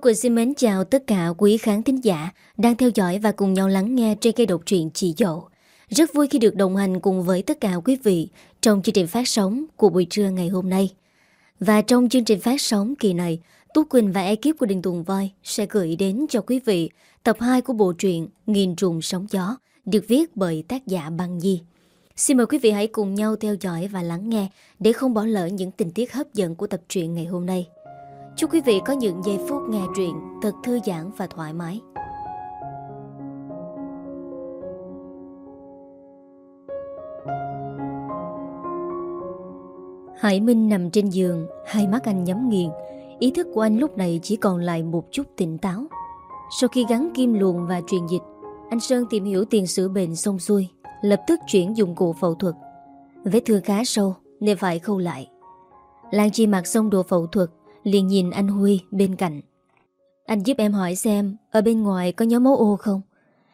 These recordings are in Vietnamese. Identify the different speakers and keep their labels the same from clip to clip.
Speaker 1: Quỳnh xin mến chào tất cả quý khán thính giả đang theo dõi và cùng nhau lắng nghe trên cây độc truyện Chị Dậu. Rất vui khi được đồng hành cùng với tất cả quý vị trong chương trình phát sóng của buổi trưa ngày hôm nay. Và trong chương trình phát sóng kỳ này, Tú Quỳnh và ekip của Đình Tùng Voi sẽ gửi đến cho quý vị tập 2 của bộ truyện Nghìn trùng sóng gió được viết bởi tác giả Băng Di. Xin mời quý vị hãy cùng nhau theo dõi và lắng nghe để không bỏ lỡ những tình tiết hấp dẫn của tập truyện ngày hôm nay. Chúc quý vị có những giây phút nghe truyện thật thư giãn và thoải mái. Hải Minh nằm trên giường, hai mắt anh nhắm nghiền. Ý thức của anh lúc này chỉ còn lại một chút tỉnh táo. Sau khi gắn kim luồn và truyền dịch, anh Sơn tìm hiểu tiền sử bệnh xong xuôi, lập tức chuyển dụng cụ phẫu thuật. Vết thương khá sâu nên phải khâu lại. Lan Chi mặc xong đồ phẫu thuật, liền nhìn anh Huy bên cạnh. Anh giúp em hỏi xem ở bên ngoài có nhóm máu ô không?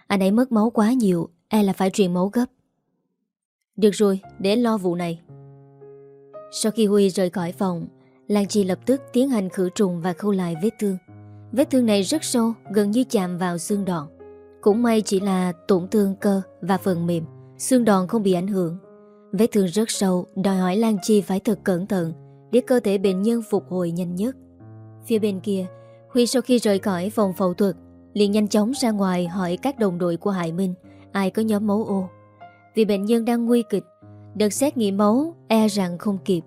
Speaker 1: Anh ấy mất máu quá nhiều, e là phải truyền máu gấp. Được rồi, để lo vụ này. Sau khi Huy rời khỏi phòng, Lan Chi lập tức tiến hành khử trùng và khâu lại vết thương. Vết thương này rất sâu, gần như chạm vào xương đòn. Cũng may chỉ là tổn thương cơ và phần mềm, xương đòn không bị ảnh hưởng. Vết thương rất sâu, đòi hỏi Lan Chi phải thật cẩn thận để cơ thể bệnh nhân phục hồi nhanh nhất. Phía bên kia, Huy sau khi rời khỏi phòng phẫu thuật, liền nhanh chóng ra ngoài hỏi các đồng đội của Hải Minh ai có nhóm máu ô. Vì bệnh nhân đang nguy kịch, đợt xét nghiệm máu e rằng không kịp.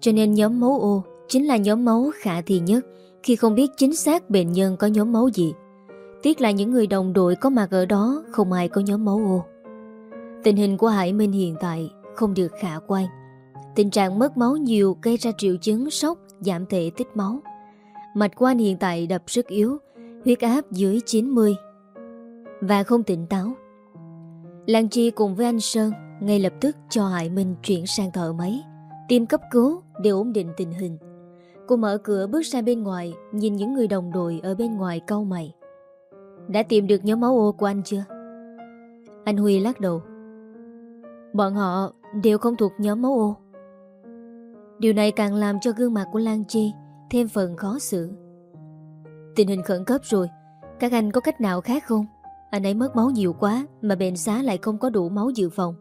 Speaker 1: Cho nên nhóm máu ô chính là nhóm máu khả thi nhất khi không biết chính xác bệnh nhân có nhóm máu gì. Tiếc là những người đồng đội có mặt ở đó không ai có nhóm máu ô. Tình hình của Hải Minh hiện tại không được khả quan. Tình trạng mất máu nhiều gây ra triệu chứng sốc, giảm thể tích máu. Mạch quan hiện tại đập rất yếu, huyết áp dưới 90 và không tỉnh táo. Lan Chi cùng với anh Sơn ngay lập tức cho Hải Minh chuyển sang thợ máy, tìm cấp cứu để ổn định tình hình. Cô mở cửa bước ra bên ngoài, nhìn những người đồng đội ở bên ngoài câu mày. Đã tìm được nhóm máu ô của anh chưa? Anh Huy lắc đầu. Bọn họ đều không thuộc nhóm máu ô. Điều này càng làm cho gương mặt của Lan Chi thêm phần khó xử. Tình hình khẩn cấp rồi, các anh có cách nào khác không? Anh ấy mất máu nhiều quá mà bệnh xá lại không có đủ máu dự phòng.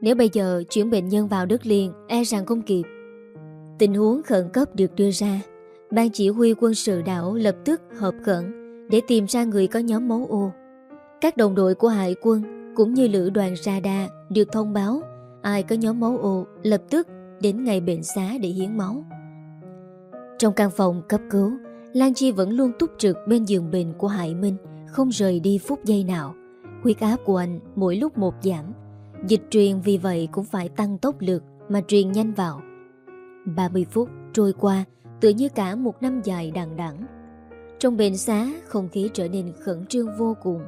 Speaker 1: Nếu bây giờ chuyển bệnh nhân vào đất liền e rằng không kịp. Tình huống khẩn cấp được đưa ra. Ban chỉ huy quân sự đảo lập tức hợp khẩn để tìm ra người có nhóm máu ô. Các đồng đội của hải quân cũng như lữ đoàn radar được thông báo ai có nhóm máu ô lập tức đến ngày bệnh xá để hiến máu. Trong căn phòng cấp cứu, Lan Chi vẫn luôn túc trực bên giường bệnh của Hải Minh, không rời đi phút giây nào. Huyết áp của anh mỗi lúc một giảm. Dịch truyền vì vậy cũng phải tăng tốc lực mà truyền nhanh vào. 30 phút trôi qua tựa như cả một năm dài đằng đẵng. Trong bệnh xá, không khí trở nên khẩn trương vô cùng.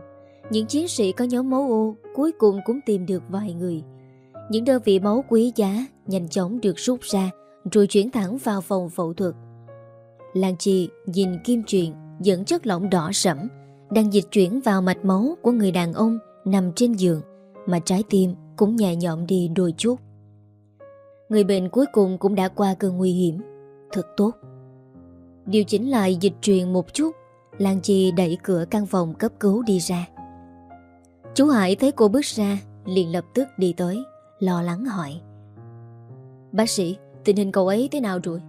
Speaker 1: Những chiến sĩ có nhóm máu ô cuối cùng cũng tìm được vài người. Những đơn vị máu quý giá nhanh chóng được rút ra rồi chuyển thẳng vào phòng phẫu thuật. Lan Chi nhìn kim truyền dẫn chất lỏng đỏ sẫm đang dịch chuyển vào mạch máu của người đàn ông nằm trên giường mà trái tim cũng nhẹ nhõm đi đôi chút. Người bệnh cuối cùng cũng đã qua cơn nguy hiểm. Thật tốt. Điều chỉnh lại dịch truyền một chút, Lan Chi đẩy cửa căn phòng cấp cứu đi ra. Chú Hải thấy cô bước ra, liền lập tức đi tới, lo lắng hỏi. Bác sĩ, tình hình cậu ấy thế nào rồi?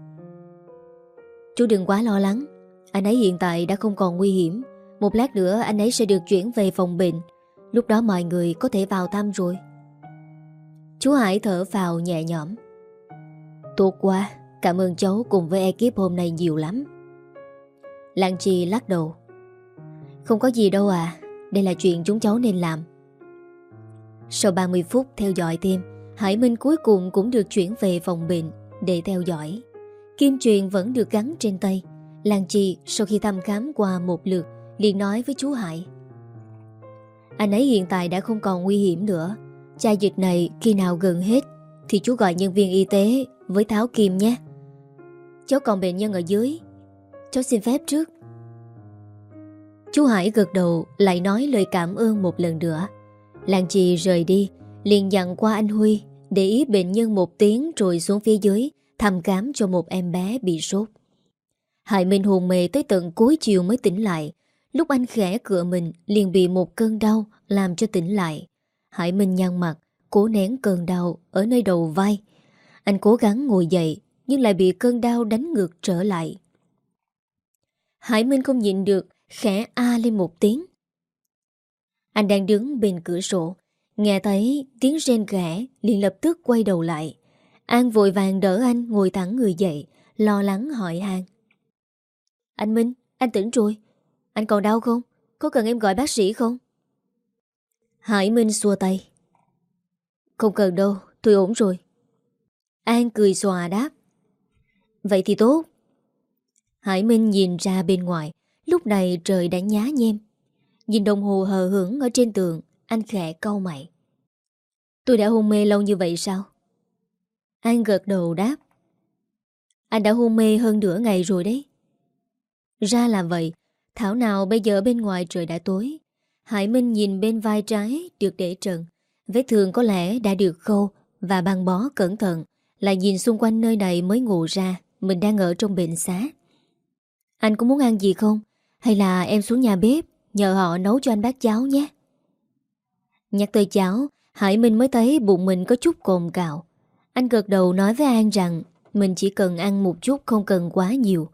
Speaker 1: Chú đừng quá lo lắng. Anh ấy hiện tại đã không còn nguy hiểm. Một lát nữa anh ấy sẽ được chuyển về phòng bệnh. Lúc đó mọi người có thể vào thăm rồi. Chú Hải thở vào nhẹ nhõm. Tốt quá Cảm ơn cháu cùng với ekip hôm nay nhiều lắm. Lan Chi lắc đầu. Không có gì đâu à Đây là chuyện chúng cháu nên làm. Sau 30 phút theo dõi thêm Hải Minh cuối cùng cũng được chuyển về phòng bệnh Để theo dõi. Kim truyền vẫn được gắn trên tay. Lan Chi sau khi thăm khám qua một lượt, liền nói với chú Hải. Anh ấy hiện tại đã không còn nguy hiểm nữa. Chai dịch này khi nào gần hết Thì chú gọi nhân viên y tế với Tháo Kim nhé. Cháu còn bệnh nhân ở dưới. Cháu xin phép trước. Chú Hải gật đầu, lại nói lời cảm ơn một lần nữa. Lan Chi rời đi, liền dặn qua anh Huy để ý bệnh nhân một tiếng rồi xuống phía dưới thăm khám cho một em bé bị sốt. Hải Minh hồn mê tới tận cuối chiều mới tỉnh lại. Lúc anh khẽ cửa mình liền bị một cơn đau làm cho tỉnh lại. Hải Minh nhăn mặt, cố nén cơn đau ở nơi đầu vai. Anh cố gắng ngồi dậy nhưng lại bị cơn đau đánh ngược trở lại. Hải Minh không nhịn được, khẽ a lên một tiếng. Anh đang đứng bên cửa sổ, nghe thấy tiếng rên ghẻ liền lập tức quay đầu lại. An vội vàng đỡ anh ngồi thẳng người dậy, lo lắng hỏi An Anh Minh, anh tỉnh rồi. Anh còn đau không? Có cần em gọi bác sĩ không? Hải Minh xua tay. Không cần đâu, tôi ổn rồi. An cười xòa đáp. Vậy thì tốt. Hải Minh nhìn ra bên ngoài, lúc này trời đã nhá nhem. Nhìn đồng hồ hờ hưởng ở trên tường, anh khẽ câu mày. Tôi đã hôn mê lâu như vậy sao? Anh gật đầu đáp. Anh đã hôn mê hơn nửa ngày rồi đấy. Ra là vậy, thảo nào bây giờ bên ngoài trời đã tối. Hải Minh nhìn bên vai trái được để trần. Vết thương có lẽ đã được khâu và băng bó cẩn thận. Lại nhìn xung quanh nơi này mới ngủ ra mình đang ở trong bệnh xá. Anh có muốn ăn gì không? Hay là em xuống nhà bếp nhờ họ nấu cho anh bát cháo nhé? Nhắc tới cháo, Hải Minh mới thấy bụng mình có chút cồn cào. Anh gật đầu nói với An rằng mình chỉ cần ăn một chút không cần quá nhiều.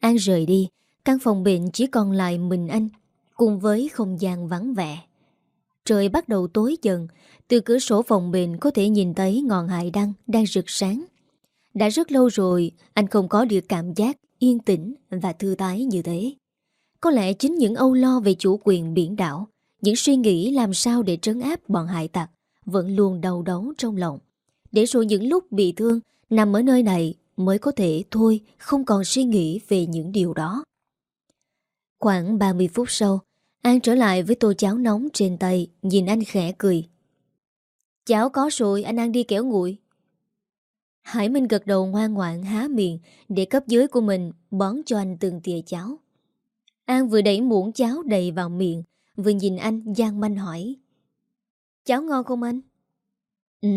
Speaker 1: An rời đi, căn phòng bệnh chỉ còn lại mình anh, cùng với không gian vắng vẻ. Trời bắt đầu tối dần, từ cửa sổ phòng bệnh có thể nhìn thấy ngọn hải đăng đang rực sáng. Đã rất lâu rồi anh không có được cảm giác yên tĩnh và thư thái như thế. Có lẽ chính những âu lo về chủ quyền biển đảo, những suy nghĩ làm sao để trấn áp bọn hại tặc vẫn luôn đau đấu trong lòng. Để rồi những lúc bị thương nằm ở nơi này mới có thể thôi không còn suy nghĩ về những điều đó. Khoảng 30 phút sau, An trở lại với tô cháo nóng trên tay, nhìn anh khẽ cười. Cháo có rồi, anh ăn đi kéo nguội. Hải Minh gật đầu ngoan ngoạn há miệng để cấp dưới của mình bón cho anh từng tìa cháo. An vừa đẩy muỗng cháo đầy vào miệng, vừa nhìn anh giang manh hỏi. Cháo ngon không anh? Ừ.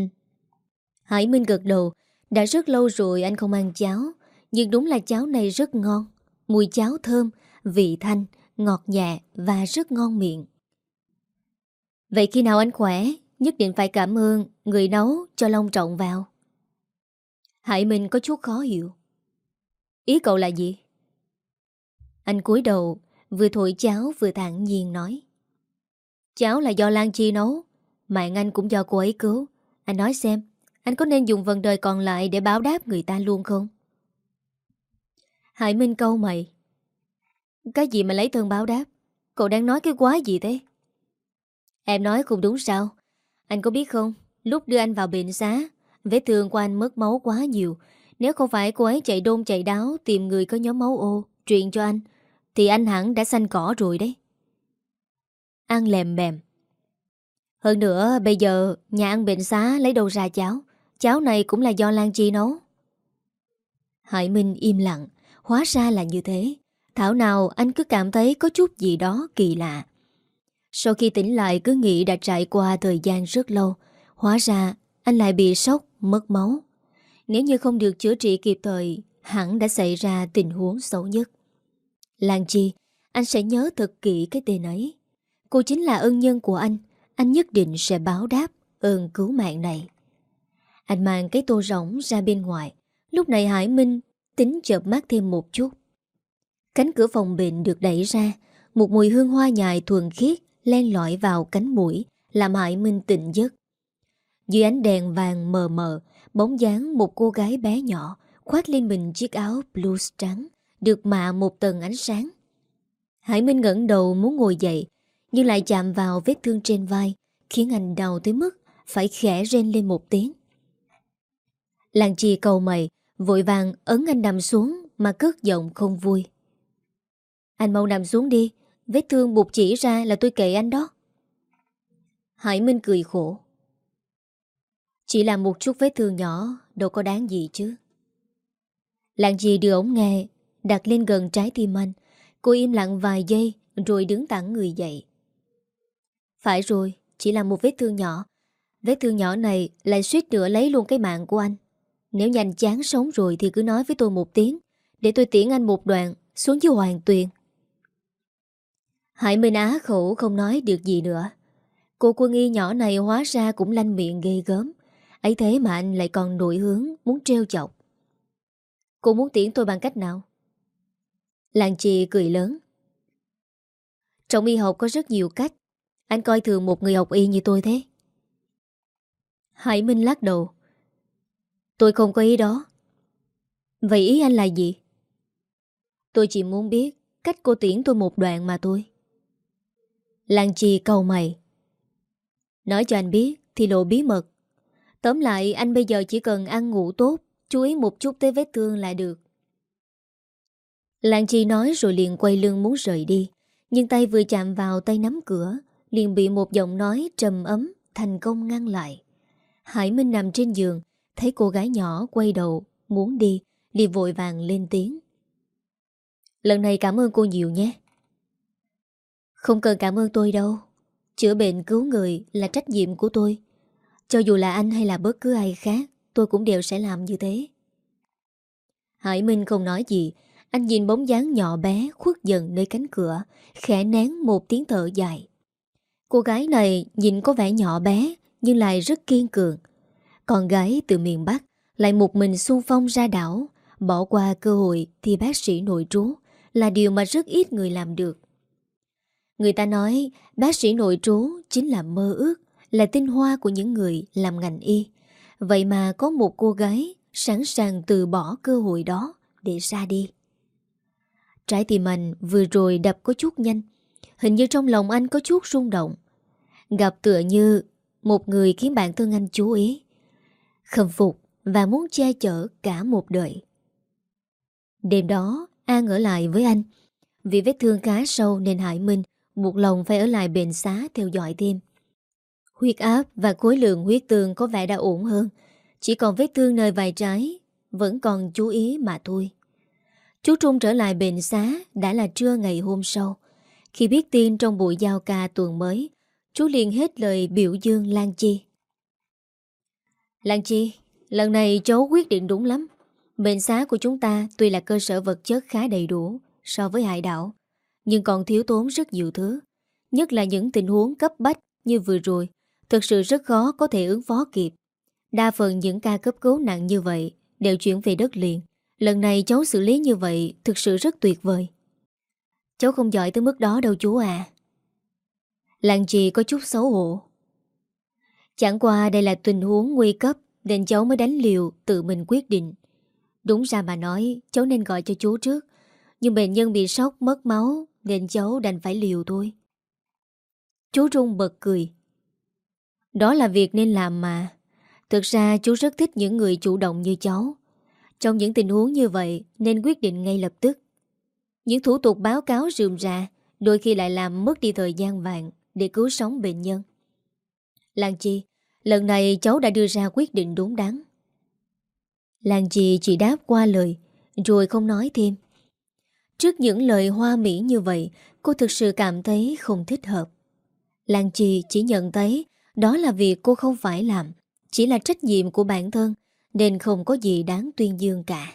Speaker 1: Hải Minh gật đầu, đã rất lâu rồi anh không ăn cháo, nhưng đúng là cháo này rất ngon. Mùi cháo thơm, vị thanh, ngọt nhẹ và rất ngon miệng. Vậy khi nào anh khỏe, nhất định phải cảm ơn người nấu cho Long Trọng vào. Hải Minh có chút khó hiểu. Ý cậu là gì? Anh cúi đầu, vừa thổi cháo vừa thản nhiên nói. Cháo là do Lan Chi nấu, mạng anh cũng do cô ấy cứu. Anh nói xem, anh có nên dùng phần đời còn lại để báo đáp người ta luôn không? Hải Minh câu mày. Cái gì mà lấy thân báo đáp? Cậu đang nói cái quái gì thế? Em nói không đúng sao? Anh có biết không, lúc đưa anh vào bệnh xá, Vết thương của anh mất máu quá nhiều Nếu không phải cô ấy chạy đôn chạy đáo Tìm người có nhóm máu ô Truyền cho anh Thì anh hẳn đã xanh cỏ rồi đấy Ăn lèm bèm Hơn nữa bây giờ Nhà ăn bệnh xá lấy đâu ra cháo Cháo này cũng là do Lan Chi nấu Hải Minh im lặng Hóa ra là như thế Thảo nào anh cứ cảm thấy có chút gì đó kỳ lạ Sau khi tỉnh lại cứ nghĩ đã trải qua thời gian rất lâu Hóa ra anh lại bị sốc mất máu. Nếu như không được chữa trị kịp thời, hẳn đã xảy ra tình huống xấu nhất. Lan Chi, anh sẽ nhớ thật kỹ cái tên ấy. Cô chính là ân nhân của anh, anh nhất định sẽ báo đáp ơn cứu mạng này. Anh mang cái tô rỗng ra bên ngoài. Lúc này Hải Minh tính chợp mắt thêm một chút. Cánh cửa phòng bệnh được đẩy ra, một mùi hương hoa nhài thuần khiết len lỏi vào cánh mũi, làm Hải Minh tỉnh giấc. Dưới ánh đèn vàng mờ mờ, bóng dáng một cô gái bé nhỏ khoác lên mình chiếc áo blues trắng, được mạ một tầng ánh sáng. Hải Minh ngẩng đầu muốn ngồi dậy, nhưng lại chạm vào vết thương trên vai, khiến anh đau tới mức phải khẽ rên lên một tiếng. Làng chi cầu mày, vội vàng ấn anh nằm xuống mà cất giọng không vui. Anh mau nằm xuống đi, vết thương bụt chỉ ra là tôi kệ anh đó. Hải Minh cười khổ. Chỉ là một chút vết thương nhỏ Đâu có đáng gì chứ Làng gì đưa ống nghe Đặt lên gần trái tim anh Cô im lặng vài giây Rồi đứng thẳng người dậy phải rồi, Chỉ là một vết thương nhỏ. Vết thương nhỏ này lại suýt nữa lấy luôn cái mạng của anh. Nếu nhanh chán sống rồi thì cứ nói với tôi một tiếng, Để tôi tiễn anh một đoạn Xuống dưới hoàng tuyền. Hải Minh Á khổ không nói được gì nữa. Cô quân y nhỏ này hóa ra cũng lanh miệng ghê gớm. Ấy thế mà anh lại còn nổi hướng, Muốn treo chọc. Cô muốn tiễn tôi bằng cách nào? Làng chị cười lớn. Trong y học có rất nhiều cách. Anh coi thường một người học y như tôi thế. Hải Minh lắc đầu. Tôi không có ý đó. Vậy ý anh là gì? Tôi chỉ muốn biết Cách cô tiễn tôi một đoạn mà thôi. Làng trì cầu mày. Nói cho anh biết Thì lộ bí mật. Tóm lại, anh bây giờ chỉ cần ăn ngủ tốt, Chú ý một chút tới vết thương là được. Làng trì nói rồi liền quay lưng muốn rời đi, Nhưng tay vừa chạm vào tay nắm cửa Liền bị một giọng nói trầm ấm, Thành công ngăn lại. Hải Minh nằm trên giường, Thấy cô gái nhỏ quay đầu, Muốn đi, Liền vội vàng lên tiếng. Lần này cảm ơn cô nhiều nhé. Không cần cảm ơn tôi đâu. Chữa bệnh cứu người là trách nhiệm của tôi. Cho dù là anh hay là bất cứ ai khác, Tôi cũng đều sẽ làm như thế. Hải Minh không nói gì. Anh nhìn bóng dáng nhỏ bé khuất dần nơi cánh cửa, Khẽ nén một tiếng thở dài. Cô gái này nhìn có vẻ nhỏ bé Nhưng lại rất kiên cường Con gái từ miền Bắc Lại một mình xung phong ra đảo Bỏ qua cơ hội thì bác sĩ nội trú Là điều mà rất ít người làm được Người ta nói bác sĩ nội trú chính là mơ ước, là tinh hoa của những người làm ngành y. Vậy mà có một cô gái sẵn sàng từ bỏ cơ hội đó để ra đi. Trái tim anh vừa rồi đập có chút nhanh, hình như trong lòng anh có chút rung động. Gặp tựa như một người khiến bản thân anh chú ý, khâm phục và muốn che chở cả một đời. Đêm đó, An ở lại với anh. Vì vết thương khá sâu nên Hải Minh Buộc lòng phải ở lại bệnh xá theo dõi thêm Huyết áp và khối lượng huyết tương có vẻ đã ổn hơn Chỉ còn vết thương nơi vai trái Vẫn còn chú ý mà thôi Chú Trung trở lại bệnh xá Đã là trưa ngày hôm sau Khi biết tin trong buổi giao ca tuần mới Chú liền hết lời biểu dương Lan Chi Lan Chi Lần này cháu quyết định đúng lắm Bệnh xá của chúng ta tuy là cơ sở vật chất khá đầy đủ so với hải đảo, nhưng còn thiếu tốn rất nhiều thứ. Nhất là những tình huống cấp bách như vừa rồi, thực sự rất khó có thể ứng phó kịp. Đa phần những ca cấp cứu nặng như vậy đều chuyển về đất liền. Lần này cháu xử lý như vậy thực sự rất tuyệt vời. Cháu không giỏi tới mức đó đâu chú à. Làng chị có chút xấu hổ. Chẳng qua đây là tình huống nguy cấp, nên cháu mới đánh liều tự mình quyết định. Đúng ra mà nói, cháu nên gọi cho chú trước. Nhưng bệnh nhân bị sốc, mất máu, nên cháu đành phải liều thôi Chú Trung bật cười Đó là việc nên làm mà Thực ra chú rất thích những người chủ động như cháu Trong những tình huống như vậy, Nên quyết định ngay lập tức Những thủ tục báo cáo rườm rà, Đôi khi lại làm mất đi thời gian vàng để cứu sống bệnh nhân Lan Chi Lần này cháu đã đưa ra quyết định đúng đắn Lan Chi chỉ đáp qua lời Rồi không nói thêm Trước những lời hoa mỹ như vậy, cô thực sự cảm thấy không thích hợp. Lan Chi chỉ nhận thấy đó là việc cô không phải làm, chỉ là trách nhiệm của bản thân, nên không có gì đáng tuyên dương cả.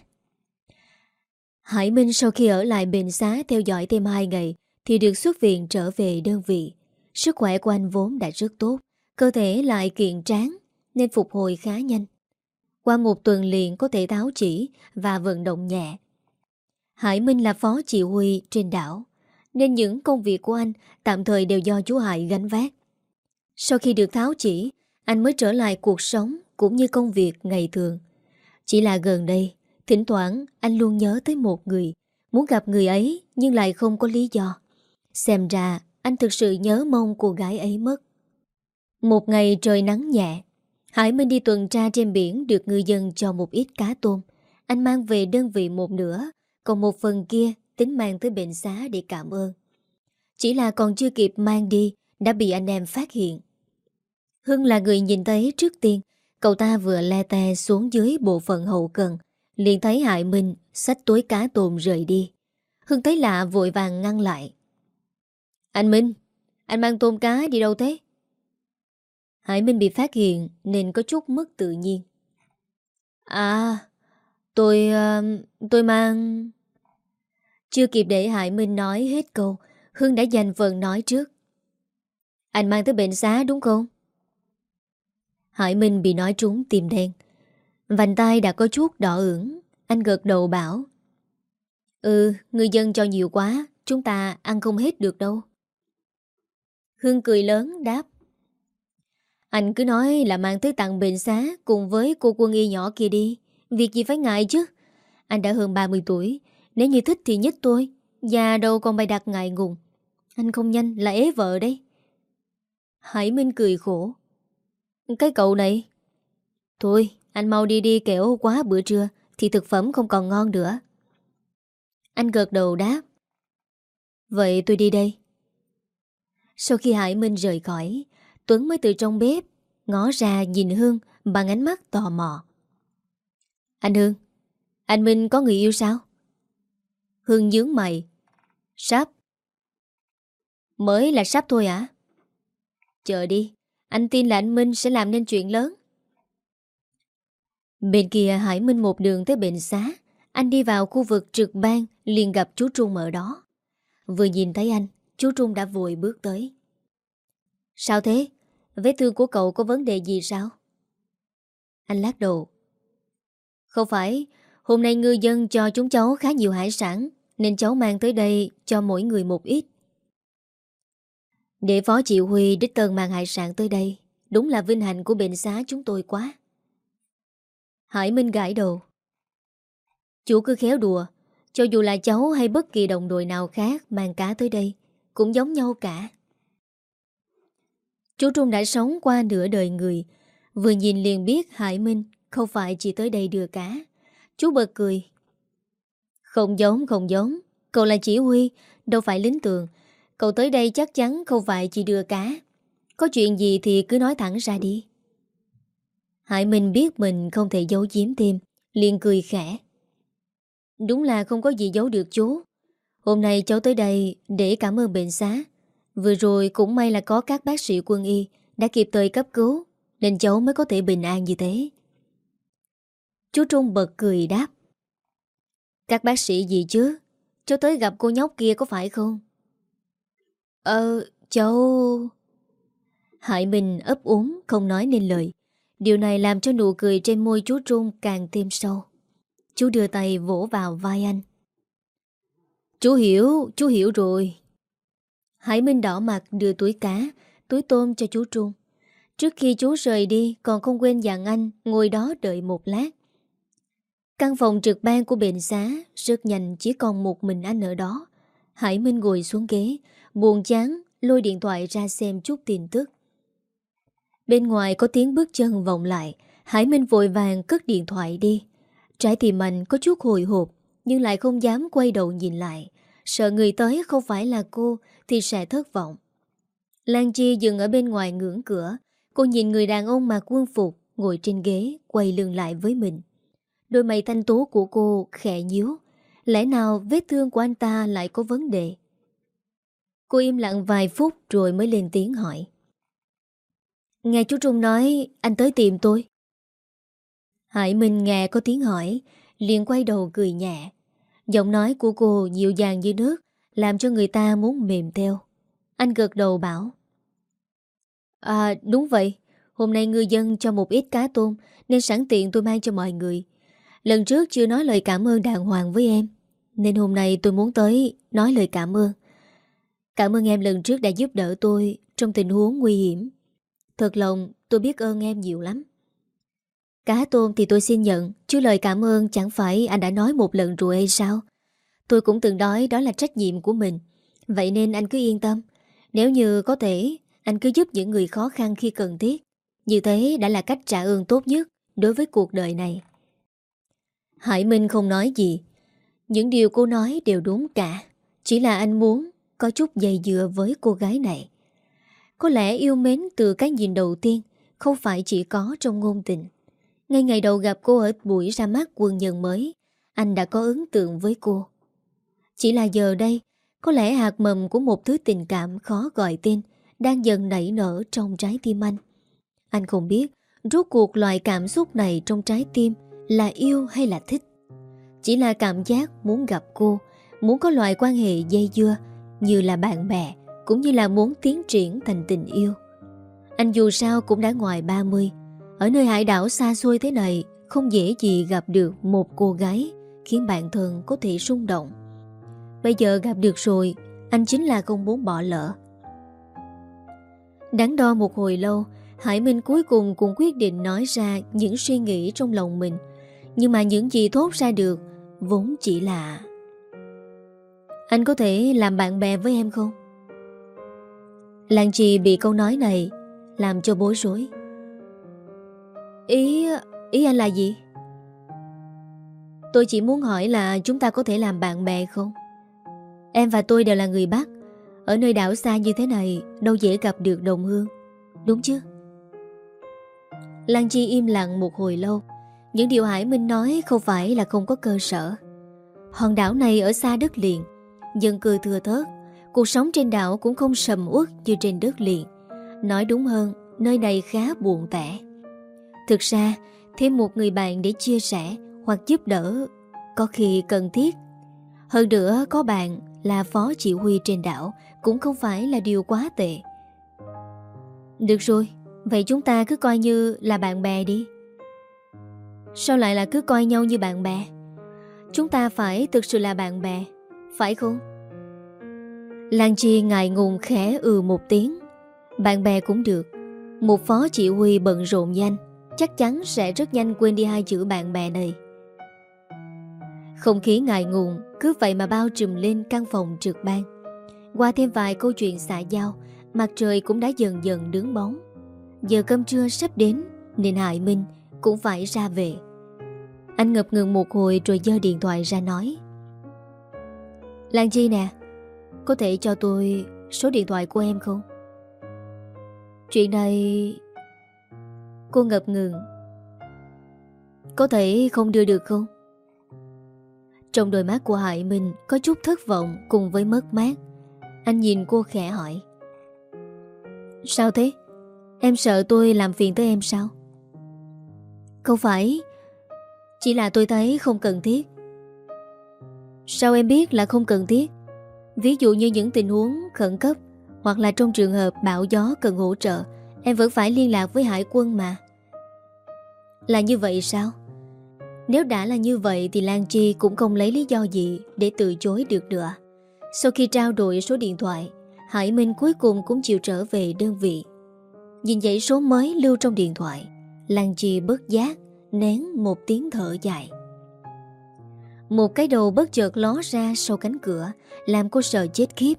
Speaker 1: Hải Minh sau khi ở lại bệnh xá theo dõi thêm 2 ngày thì được xuất viện trở về đơn vị. Sức khỏe của anh vốn đã rất tốt, cơ thể lại kiện tráng nên phục hồi khá nhanh. Qua một tuần liền có thể tháo chỉ và vận động nhẹ Hải Minh là phó chỉ huy trên đảo, nên những công việc của anh tạm thời đều do chú Hải gánh vác. Sau khi được tháo chỉ, anh mới trở lại cuộc sống cũng như công việc ngày thường. Chỉ là gần đây, thỉnh thoảng anh luôn nhớ tới một người, muốn gặp người ấy nhưng lại không có lý do. Xem ra anh thực sự nhớ mong cô gái ấy mất. Một ngày trời nắng nhẹ, Hải Minh đi tuần tra trên biển được người dân cho một ít cá tôm. Anh mang về đơn vị một nửa còn một phần kia tính mang tới bệnh xá để cảm ơn Chỉ là còn chưa kịp mang đi Đã bị anh em phát hiện Hưng là người nhìn thấy trước tiên Cậu ta vừa le te xuống dưới bộ phận hậu cần liền thấy Hải Minh Xách túi cá tôm rời đi Hưng thấy lạ vội vàng ngăn lại anh Minh Anh mang tôm cá đi đâu thế? Hải Minh bị phát hiện Nên có chút mất tự nhiên. À Tôi... Uh, tôi mang... Chưa kịp để Hải Minh nói hết câu Hương đã dành phần nói trước. Anh mang tới bệnh xá đúng không? Hải Minh bị nói trúng tim đen. Vành tay đã có chút đỏ ửng. Anh gật đầu bảo Ừ, người dân cho nhiều quá Chúng ta ăn không hết được đâu. Hương cười lớn, đáp. Anh cứ nói là mang tới tặng bệnh xá Cùng với cô quân y nhỏ kia đi. Việc gì phải ngại chứ? Anh đã hơn 30 tuổi. Nếu như thích thì nhất tôi. Già đâu còn bày đặt ngại ngùng. Anh không nhanh là ế vợ đấy Hải Minh cười khổ. Cái cậu này. Thôi, anh mau đi đi kẻo quá bữa trưa, Thì thực phẩm không còn ngon nữa. Anh gật đầu đáp. Vậy tôi đi đây. Sau khi Hải Minh rời khỏi, Tuấn mới từ trong bếp Ngó ra nhìn Hương bằng ánh mắt tò mò. Anh Hương, Anh Minh có người yêu sao? Hương nhướng mày. Sắp Mới là sắp thôi à? Chờ đi, Anh tin là anh Minh sẽ làm nên chuyện lớn. Bên kia Hải Minh một đường tới bệnh xá, Anh đi vào khu vực trực ban liền gặp chú Trung ở đó. Vừa nhìn thấy anh Chú Trung đã vội bước tới. Sao thế? Vết thương của cậu có vấn đề gì sao? Anh lắc đầu. Không phải, Hôm nay ngư dân cho chúng cháu khá nhiều hải sản, Nên cháu mang tới đây cho mỗi người một ít. Để phó chị Huy đích tân mang hải sản tới đây, Đúng là vinh hạnh của bệnh xá chúng tôi quá. Hải Minh gãi đầu. Chú cứ khéo đùa, Cho dù là cháu hay bất kỳ đồng đội nào khác Mang cá tới đây cũng giống nhau cả. Chú Trung đã sống qua nửa đời người, Vừa nhìn liền biết Hải Minh Không phải chỉ tới đây đưa cá. Chú bật cười. Không giống không giống. Cậu là chỉ huy, Đâu phải lính tường. Cậu tới đây chắc chắn không phải chỉ đưa cá. Có chuyện gì thì cứ nói thẳng ra đi. Hải Minh biết mình không thể giấu giếm thêm, liền cười khẽ. Đúng là không có gì giấu được chú. Hôm nay cháu tới đây để cảm ơn bệnh xá. Vừa rồi cũng may là có các bác sĩ quân y Đã kịp thời cấp cứu, Nên cháu mới có thể bình an như thế. Chú Trung bật cười đáp. Các bác sĩ gì chứ? Cháu tới gặp cô nhóc kia có phải không? Ờ cháu Hải Minh ấp úng, không nói nên lời. Điều này làm cho nụ cười trên môi chú Trung càng thêm sâu. Chú đưa tay vỗ vào vai anh. Chú hiểu, chú hiểu rồi. Hải Minh đỏ mặt đưa túi cá, túi tôm cho chú Trung. Trước khi chú rời đi còn không quên dặn anh ngồi đó đợi một lát. Căn phòng trực ban của bệnh xá rất nhanh chỉ còn một mình anh ở đó. Hải Minh ngồi xuống ghế, buồn chán, lôi điện thoại ra xem chút tin tức. Bên ngoài có tiếng bước chân vọng lại Hải Minh vội vàng cất điện thoại đi Trái tim anh có chút hồi hộp nhưng lại không dám quay đầu nhìn lại. Sợ người tới không phải là cô Thì sẽ thất vọng. Lan Chi dừng ở bên ngoài ngưỡng cửa. Cô nhìn người đàn ông mặc quân phục Ngồi trên ghế, quay lưng lại với mình. Đôi mày thanh tố của cô khẽ nhíu. Lẽ nào vết thương của anh ta lại có vấn đề? Cô im lặng vài phút rồi mới lên tiếng hỏi. Nghe chú Trung nói, anh tới tìm tôi. Hải Minh nghe có tiếng hỏi, liền quay đầu cười nhẹ. Giọng nói của cô dịu dàng như nước, Làm cho người ta muốn mềm theo. Anh gật đầu bảo À đúng vậy. Hôm nay ngư dân cho một ít cá tôm, Nên sẵn tiện tôi mang cho mọi người. Lần trước chưa nói lời cảm ơn đàng hoàng với em, Nên hôm nay tôi muốn tới Nói lời cảm ơn. Cảm ơn em lần trước đã giúp đỡ tôi Trong tình huống nguy hiểm. Thật lòng, tôi biết ơn em nhiều lắm. Cá tôm thì tôi xin nhận, Chứ lời cảm ơn chẳng phải anh đã nói một lần rồi hay sao? Tôi cũng từng nói đó là trách nhiệm của mình. Vậy nên anh cứ yên tâm. Nếu như có thể, Anh cứ giúp những người khó khăn khi cần thiết. Như thế đã là cách trả ơn tốt nhất Đối với cuộc đời này. Hải Minh không nói gì. Những điều cô nói đều đúng cả. Chỉ là anh muốn Có chút dày dừa với cô gái này. Có lẽ yêu mến từ cái nhìn đầu tiên, Không phải chỉ có trong ngôn tình. Ngay ngày đầu gặp cô ở buổi ra mắt quân nhân mới, Anh đã có ấn tượng với cô. Chỉ là giờ đây, Có lẽ hạt mầm của một thứ tình cảm khó gọi tên Đang dần nảy nở trong trái tim anh. Anh không biết Rốt cuộc loại cảm xúc này trong trái tim Là yêu hay là thích. Chỉ là cảm giác muốn gặp cô, Muốn có loại quan hệ dây dưa Như là bạn bè Cũng như là muốn tiến triển thành tình yêu. Anh dù sao cũng đã ngoài 30 ở nơi hải đảo xa xôi thế này, Không dễ gì gặp được một cô gái, Khiến bạn thân có thể rung động Bây giờ gặp được rồi, Anh chính là không muốn bỏ lỡ đáng đo một hồi lâu, Hải Minh cuối cùng cũng quyết định nói ra những suy nghĩ trong lòng mình. Nhưng mà những gì thốt ra được vốn chỉ là... Anh có thể làm bạn bè với em không? Lan Trì bị câu nói này làm cho bối rối. Ý... ý anh là gì? Tôi chỉ muốn hỏi là chúng ta có thể làm bạn bè không? Em và tôi đều là người Bắc. Ở nơi đảo xa như thế này, Đâu dễ gặp được đồng hương. Đúng chứ? Lan Chi im lặng một hồi lâu. Những điều Hải Minh nói không phải là không có cơ sở. Hòn đảo này ở xa đất liền. Dân cư thừa thớt. Cuộc sống trên đảo cũng không sầm uất như trên đất liền. Nói đúng hơn, Nơi này khá buồn tẻ. Thực ra, Thêm một người bạn để chia sẻ Hoặc giúp đỡ Có khi cần thiết. Hơn nữa, có bạn là phó chỉ huy trên đảo Cũng không phải là điều quá tệ. Được rồi, Vậy chúng ta cứ coi như là bạn bè đi. Sao lại là cứ coi nhau như bạn bè? Chúng ta phải thực sự là bạn bè, Phải không? Lan Chi ngại ngùng khẽ ừ một tiếng. Bạn bè cũng được, Một phó chỉ huy bận rộn nhanh. Chắc chắn sẽ rất nhanh quên đi hai chữ bạn bè này. Không khí ngại ngùng, Cứ vậy mà bao trùm lên căn phòng trực ban. Qua thêm vài câu chuyện xả giao, Mặt trời cũng đã dần dần đứng bóng. Giờ cơm trưa sắp đến, Nên Hải Minh cũng phải ra về. Anh ngập ngừng một hồi Rồi dơ điện thoại ra nói. Lan Chi nè, Có thể cho tôi số điện thoại của em không? Chuyện này Cô ngập ngừng. Có thể không đưa được không? Trong đôi mắt của Hải Minh Có chút thất vọng cùng với mất mát. Anh nhìn cô khẽ hỏi. Sao thế? Em sợ tôi làm phiền tới em sao? Không phải. Chỉ là tôi thấy không cần thiết. Sao em biết là không cần thiết? Ví dụ như những tình huống khẩn cấp Hoặc là trong trường hợp bão gió cần hỗ trợ Em vẫn phải liên lạc với hải quân mà. Là như vậy sao? Nếu đã là như vậy Thì Lan Chi cũng không lấy lý do gì Để từ chối được nữa. Sau khi trao đổi số điện thoại, Hải Minh cuối cùng cũng chịu trở về đơn vị. Nhìn dãy số mới lưu trong điện thoại, Lan Chi bất giác Nén một tiếng thở dài. Một cái đầu bất chợt ló ra sau cánh cửa, Làm cô sợ chết khiếp.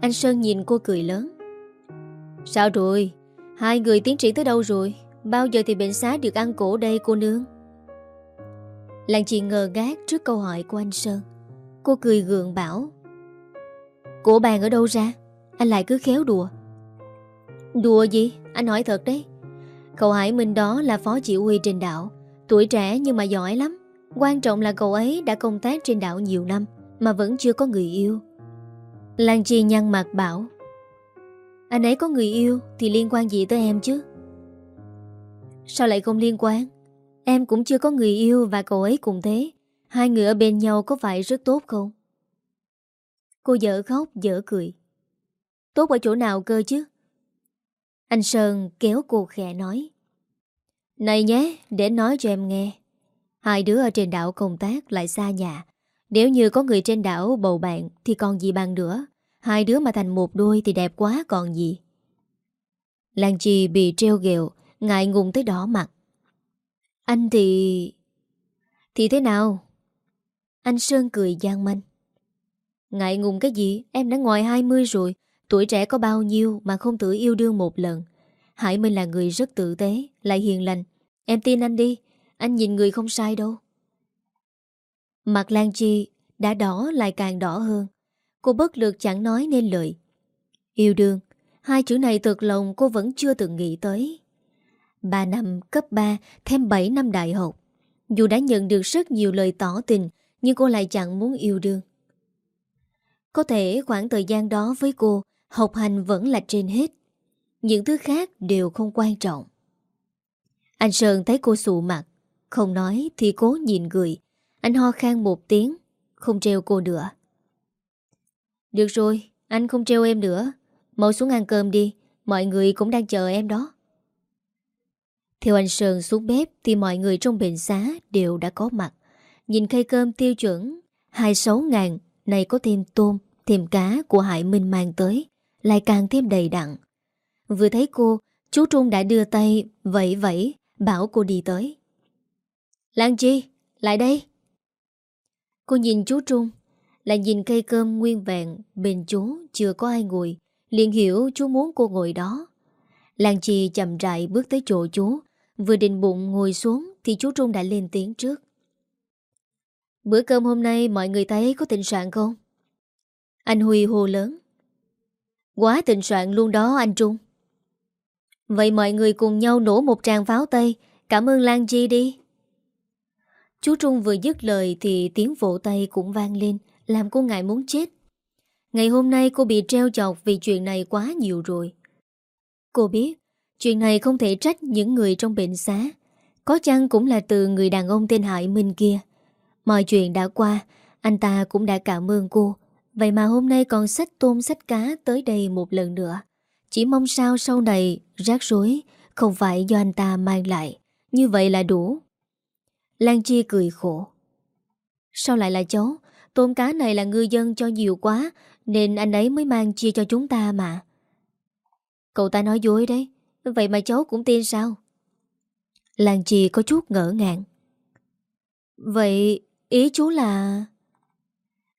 Speaker 1: Anh Sơn nhìn cô cười lớn. Sao rồi? Hai người tiến triển tới đâu rồi Bao giờ thì bệnh xá được ăn cổ đây, cô nương Lan Chi ngờ gác trước câu hỏi của anh Sơn Cô cười gượng bảo, Cổ bàn ở đâu ra Anh lại cứ khéo đùa Đùa gì? Anh hỏi thật đấy. Cậu Hải Minh đó là phó chỉ huy trên đảo. Tuổi trẻ nhưng mà giỏi lắm. Quan trọng là cậu ấy đã công tác trên đảo nhiều năm mà vẫn chưa có người yêu. Lan Chi nhăn mặt bảo anh ấy có người yêu thì liên quan gì tới em chứ? Sao lại không liên quan? Em cũng chưa có người yêu và cậu ấy cũng thế. Hai người ở bên nhau có phải rất tốt không? Cô dở khóc dở cười. Tốt ở chỗ nào cơ chứ? Anh Sơn kéo cô khẽ nói Này nhé, để nói cho em nghe Hai đứa ở trên đảo công tác lại xa nhà Nếu như có người trên đảo bầu bạn Thì còn gì bằng nữa Hai đứa mà thành một đôi thì đẹp quá, còn gì? Lan Chi bị treo ghẹo, Ngại ngùng tới đỏ mặt. Anh thì... Thì thế nào? Anh Sơn cười gian manh. Ngại ngùng cái gì? Em đã ngoài 20 rồi. Tuổi trẻ có bao nhiêu mà không tự yêu đương một lần? Hải Minh là người rất tử tế, Lại hiền lành. Em tin anh đi. Anh nhìn người không sai đâu. Mặt Lan Chi đã đỏ lại càng đỏ hơn. Cô bất lực chẳng nói nên lời. Yêu đương, Hai chữ này thật lòng cô vẫn chưa từng nghĩ tới. 3 năm cấp 3 Thêm 7 năm đại học. Dù đã nhận được rất nhiều lời tỏ tình, Nhưng cô lại chẳng muốn yêu đương. Có thể khoảng thời gian đó với cô, Học hành vẫn là trên hết. Những thứ khác đều không quan trọng. Anh Sơn thấy cô sụ mặt. Không nói thì cố nhìn cười Anh ho khan một tiếng, Không treo cô nữa. Được rồi, anh không treo em nữa. Mau xuống ăn cơm đi, mọi người cũng đang chờ em đó. Theo anh Sơn xuống bếp thì mọi người trong bệnh xá đều đã có mặt. Nhìn cây cơm tiêu chuẩn 26 ngàn này có thêm tôm, thêm cá của Hải Minh mang tới, lại càng thêm đầy đặn. Vừa thấy cô, chú Trung đã đưa tay vẫy vẫy, bảo cô đi tới. Lan Chi, lại đây. Cô nhìn chú Trung, là nhìn cây cơm nguyên vẹn bên chú chưa có ai ngồi, liền hiểu chú muốn cô ngồi đó. Lan Chi chậm rãi bước tới chỗ chú, vừa định bụng ngồi xuống thì chú Trung đã lên tiếng trước. Bữa cơm hôm nay mọi người thấy có tình soạn không? Anh Huy hô lớn. Quá tình soạn luôn đó anh Trung. Vậy mọi người cùng nhau nổ một tràng pháo tay Cảm ơn Lan Chi đi Chú Trung vừa dứt lời Thì tiếng vỗ tay cũng vang lên làm cô ngại muốn chết Ngày hôm nay cô bị treo chọc Vì chuyện này quá nhiều rồi Cô biết, Chuyện này không thể trách những người trong bệnh xá Có chăng cũng là từ người đàn ông tên Hải Minh kia Mọi chuyện đã qua, Anh ta cũng đã cảm ơn cô Vậy mà hôm nay còn sách tôm sách cá tới đây một lần nữa chỉ mong sao sau này rác rối, không phải do anh ta mang lại. Như vậy là đủ. Lan Chi cười khổ. Sao lại là cháu? Tôm cá này là ngư dân cho nhiều quá, nên anh ấy mới mang chia cho chúng ta mà. Cậu ta nói dối đấy. Vậy mà cháu cũng tin sao? Làng chị có chút ngỡ ngàng. Vậy ý chú là...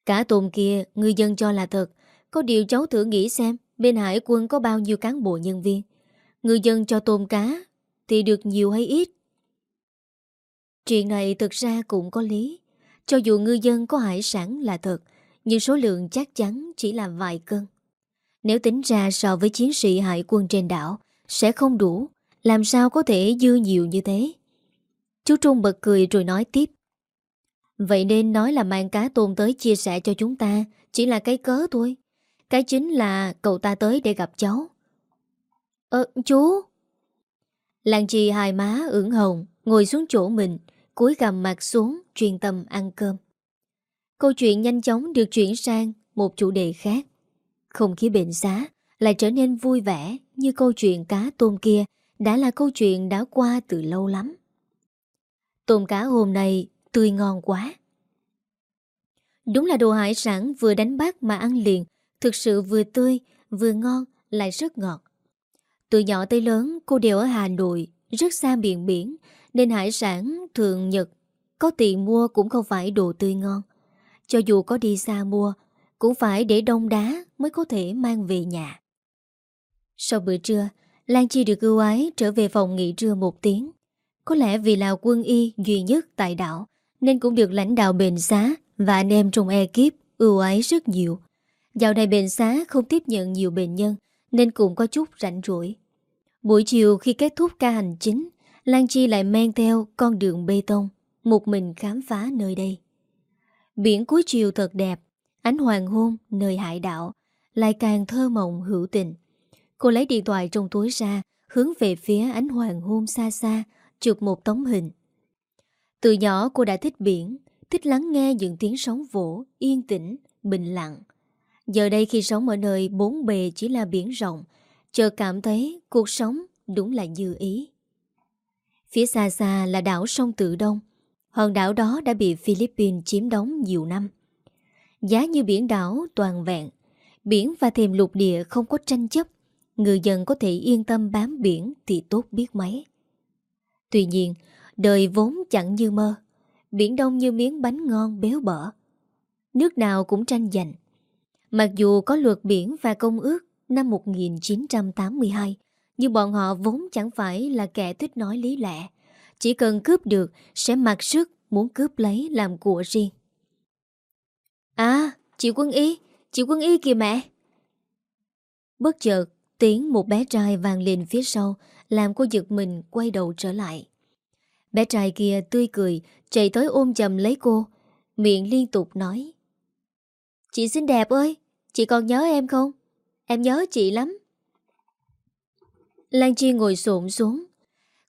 Speaker 1: Cả tôm kia, ngư dân cho là thật Có điều cháu thử nghĩ xem, Bên hải quân có bao nhiêu cán bộ nhân viên ngư dân cho tôm cá Thì được nhiều hay ít Chuyện này thực ra cũng có lý cho dù ngư dân có hải sản là thật, Nhưng số lượng chắc chắn chỉ là vài cân. Nếu tính ra so với chiến sĩ hải quân trên đảo, Sẽ không đủ, Làm sao có thể dư nhiều như thế? Chú Trung bật cười rồi nói tiếp. Vậy nên nói là mang cá tôm tới chia sẻ cho chúng ta, Chỉ là cái cớ thôi. Cái chính là cậu ta tới để gặp cháu. Ờ chú? Làng trì hai má ửng hồng, Ngồi xuống chỗ mình cúi gầm mặt xuống Chuyên tâm ăn cơm. Câu chuyện nhanh chóng được chuyển sang Một chủ đề khác. Không khí bệnh xá Lại trở nên vui vẻ Như câu chuyện cá tôm kia Đã là câu chuyện đã qua từ lâu lắm. Tôm cá hôm nay Tươi ngon quá. Đúng là đồ hải sản vừa đánh bắt mà ăn liền Thực sự vừa tươi, vừa ngon, lại rất ngọt. Từ nhỏ tới lớn, cô đều ở Hà Nội, rất xa biển biển, nên hải sản thường nhật, có tiền mua cũng không phải đồ tươi ngon. Cho dù có đi xa mua, cũng phải để đông đá mới có thể mang về nhà. Sau bữa trưa, Lan Chi được ưu ái trở về phòng nghỉ trưa một tiếng. Có lẽ vì là quân y duy nhất tại đảo, nên cũng được lãnh đạo bền xá và anh em trong ekip ưu ái rất nhiều. Dạo này bệnh xá không tiếp nhận nhiều bệnh nhân Nên cũng có chút rảnh rỗi Buổi chiều khi kết thúc ca hành chính Lan Chi lại men theo con đường bê tông Một mình khám phá nơi đây. Biển cuối chiều thật đẹp Ánh hoàng hôn nơi hải đảo Lại càng thơ mộng hữu tình. Cô lấy điện thoại trong túi ra Hướng về phía ánh hoàng hôn xa xa Chụp một tấm hình. Từ nhỏ cô đã thích biển Thích lắng nghe những tiếng sóng vỗ Yên tĩnh, bình lặng. Giờ đây khi sống ở nơi bốn bề chỉ là biển rộng, chợt cảm thấy cuộc sống đúng là dư ý. Phía xa xa là đảo sông Tự Đông, hòn đảo đó đã bị Philippines chiếm đóng nhiều năm. Giá như biển đảo toàn vẹn, biển và thềm lục địa không có tranh chấp, người dân có thể yên tâm bám biển thì tốt biết mấy. Tuy nhiên, đời vốn chẳng như mơ, biển đông như miếng bánh ngon béo bở. Nước nào cũng tranh giành, Mặc dù có luật biển và công ước năm 1982, nhưng bọn họ vốn chẳng phải là kẻ thích nói lý lẽ. Chỉ cần cướp được sẽ mặc sức muốn cướp lấy làm của riêng. À, chị quân y, chị quân y kìa mẹ. Bất chợt, tiếng một bé trai vang lên phía sau, làm cô giật mình quay đầu trở lại. Bé trai kia tươi cười, chạy tới ôm chầm lấy cô, miệng liên tục nói. Chị xinh đẹp ơi, chị còn nhớ em không? Em nhớ chị lắm. Lan Chi ngồi xổm xuống.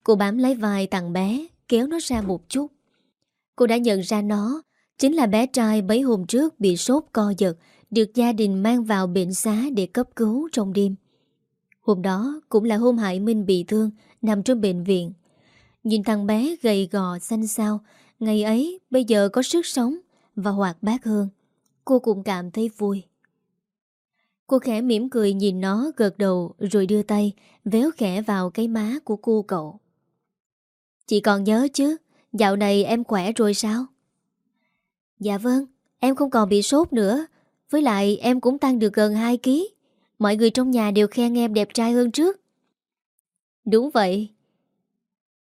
Speaker 1: Cô bám lấy vai thằng bé, kéo nó ra một chút. Cô đã nhận ra nó, chính là bé trai bấy hôm trước bị sốt co giật, được gia đình mang vào bệnh xá để cấp cứu trong đêm. Hôm đó cũng là hôm Hải Minh bị thương, nằm trong bệnh viện. Nhìn thằng bé gầy gò xanh xao, ngày ấy bây giờ có sức sống và hoạt bát hơn. Cô cũng cảm thấy vui. Cô khẽ mỉm cười nhìn nó gật đầu rồi đưa tay véo khẽ vào cái má của cô cậu. Chị còn nhớ chứ, dạo này em khỏe rồi sao? Dạ vâng, em không còn bị sốt nữa. Với lại em cũng tăng được gần 2 kg. Mọi người trong nhà đều khen em đẹp trai hơn trước. Đúng vậy.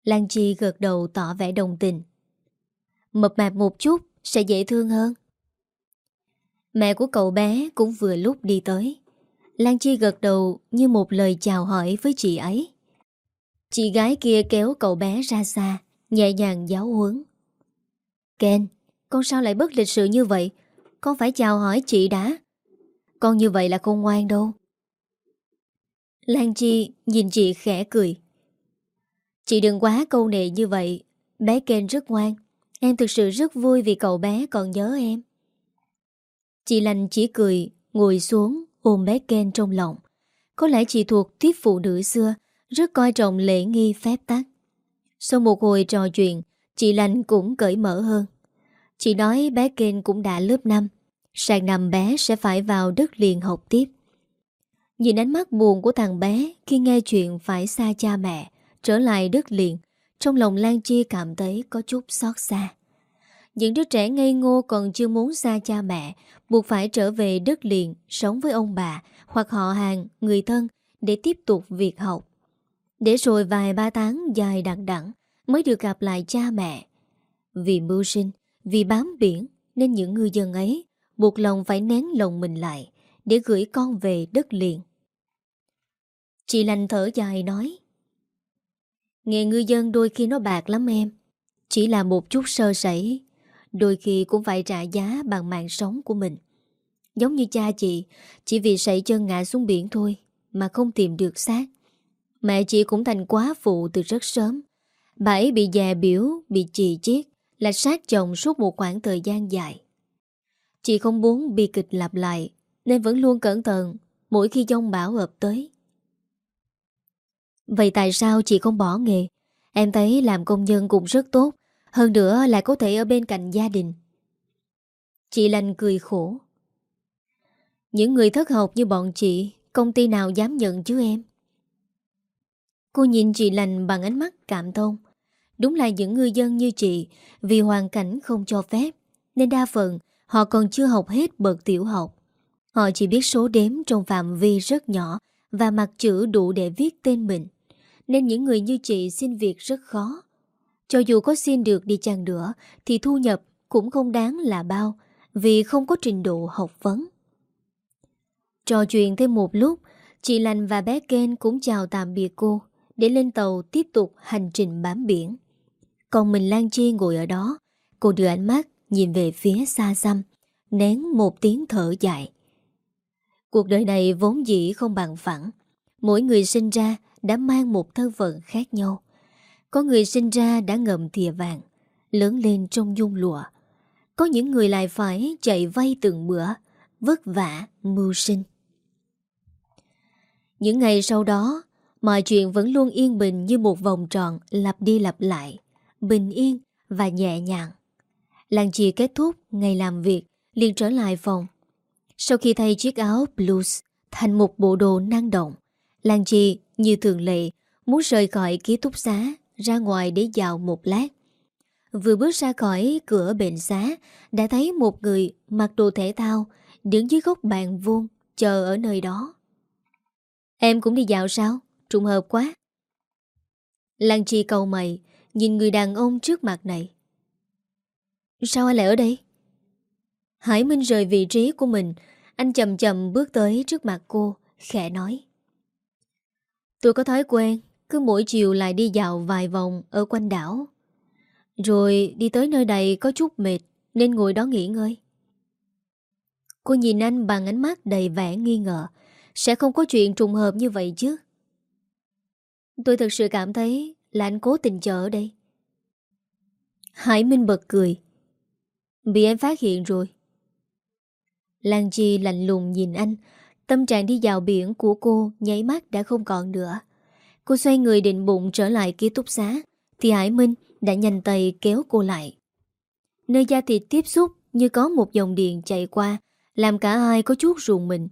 Speaker 1: Lan Chi gật đầu tỏ vẻ đồng tình. Mập mạp một chút sẽ dễ thương hơn. Mẹ của cậu bé cũng vừa lúc đi tới. Lan Chi gật đầu như một lời chào hỏi với chị ấy. Chị gái kia kéo cậu bé ra xa, nhẹ nhàng giáo huấn. Ken, con sao lại bất lịch sự như vậy? Con phải chào hỏi chị đã. Con như vậy là không ngoan đâu. Lan Chi nhìn chị khẽ cười. Chị đừng quá câu nệ như vậy. Bé Ken rất ngoan. Em thực sự rất vui vì cậu bé còn nhớ em. Chị Lành chỉ cười, ngồi xuống, ôm bé Ken trong lòng. Có lẽ chị thuộc tiếp phụ nữ xưa, rất coi trọng lễ nghi phép tắc. Sau một hồi trò chuyện, chị Lành cũng cởi mở hơn. Chị nói bé Ken cũng đã lớp 5, sang năm bé sẽ phải vào đất liền học tiếp. Nhìn ánh mắt buồn của thằng bé khi nghe chuyện phải xa cha mẹ, trở lại đất liền, trong lòng Lan Chi cảm thấy có chút xót xa. Những đứa trẻ ngây ngô còn chưa muốn xa cha mẹ, buộc phải trở về đất liền, sống với ông bà hoặc họ hàng, người thân để tiếp tục việc học. Để rồi vài ba tháng dài đằng đẵng mới được gặp lại cha mẹ. Vì mưu sinh, vì bám biển nên những ngư dân ấy buộc lòng phải nén lòng mình lại để gửi con về đất liền. Chị lành thở dài nói Nghề ngư dân đôi khi nó bạc lắm em Chỉ là một chút sơ sẩy Đôi khi cũng phải trả giá bằng mạng sống của mình. Giống như cha chị, Chỉ vì sẩy chân ngã xuống biển thôi Mà không tìm được xác. Mẹ chị cũng thành quá phụ từ rất sớm. Bà ấy bị già biểu, Bị chị chiết, Là sát chồng suốt một khoảng thời gian dài. Chị không muốn bi kịch lặp lại, Nên vẫn luôn cẩn thận Mỗi khi dông bão ập tới. Vậy tại sao chị không bỏ nghề? Em thấy làm công nhân cũng rất tốt. Hơn nữa lại có thể ở bên cạnh gia đình. Chị lành cười khổ. Những người thất học như bọn chị, Công ty nào dám nhận chứ em? Cô nhìn chị lành bằng ánh mắt cảm thông. Đúng là những người dân như chị, Vì hoàn cảnh không cho phép, Nên đa phần họ còn chưa học hết bậc tiểu học. Họ chỉ biết số đếm trong phạm vi rất nhỏ Và mặt chữ đủ để viết tên mình. Nên những người như chị xin việc rất khó. Cho dù có xin được đi chăng nữa thì thu nhập cũng không đáng là bao vì không có trình độ học vấn. Trò chuyện thêm một lúc, chị Lành và bé Ken cũng chào tạm biệt cô để lên tàu tiếp tục hành trình bám biển. Còn mình Lan Chi ngồi ở đó, cô đưa ánh mắt nhìn về phía xa xăm, nén một tiếng thở dài. Cuộc đời này vốn dĩ không bằng phẳng. Mỗi người sinh ra đã mang một thân phận khác nhau. Có người sinh ra đã ngậm thìa vàng, lớn lên trong dung lụa. Có những người lại phải chạy vay từng bữa, vất vả, mưu sinh. Những ngày sau đó, mọi chuyện vẫn luôn yên bình như một vòng tròn lặp đi lặp lại, bình yên và nhẹ nhàng. Làng chị kết thúc ngày làm việc, liền trở lại phòng. Sau khi thay chiếc áo blues thành một bộ đồ năng động, Lan Chi như thường lệ muốn rời khỏi ký túc xá ra ngoài để dạo một lát. Vừa bước ra khỏi cửa bệnh xá, đã thấy một người mặc đồ thể thao đứng dưới gốc bàn vuông chờ ở nơi đó. Em cũng đi dạo sao? Trùng hợp quá. Lan Chi cầu mày, nhìn người đàn ông trước mặt này. Sao anh lại ở đây? Hải Minh rời vị trí của mình, Anh chậm chậm bước tới trước mặt cô, Khẽ nói Tôi có thói quen cứ mỗi chiều lại đi dạo vài vòng Ở quanh đảo. Rồi đi tới nơi này có chút mệt, Nên ngồi đó nghỉ ngơi. Cô nhìn anh bằng ánh mắt đầy vẻ nghi ngờ. Sẽ không có chuyện trùng hợp như vậy chứ? Tôi thật sự cảm thấy Là anh cố tình chờ ở đây. Hải Minh bật cười. Bị em phát hiện rồi. Lan Chi lạnh lùng nhìn anh. Tâm trạng đi vào biển của cô Nháy mắt đã không còn nữa. Cô xoay người định bụng trở lại ký túc xá, Thì Hải Minh đã nhanh tay kéo cô lại. Nơi da thịt tiếp xúc Như có một dòng điện chạy qua, Làm cả hai có chút rùng mình.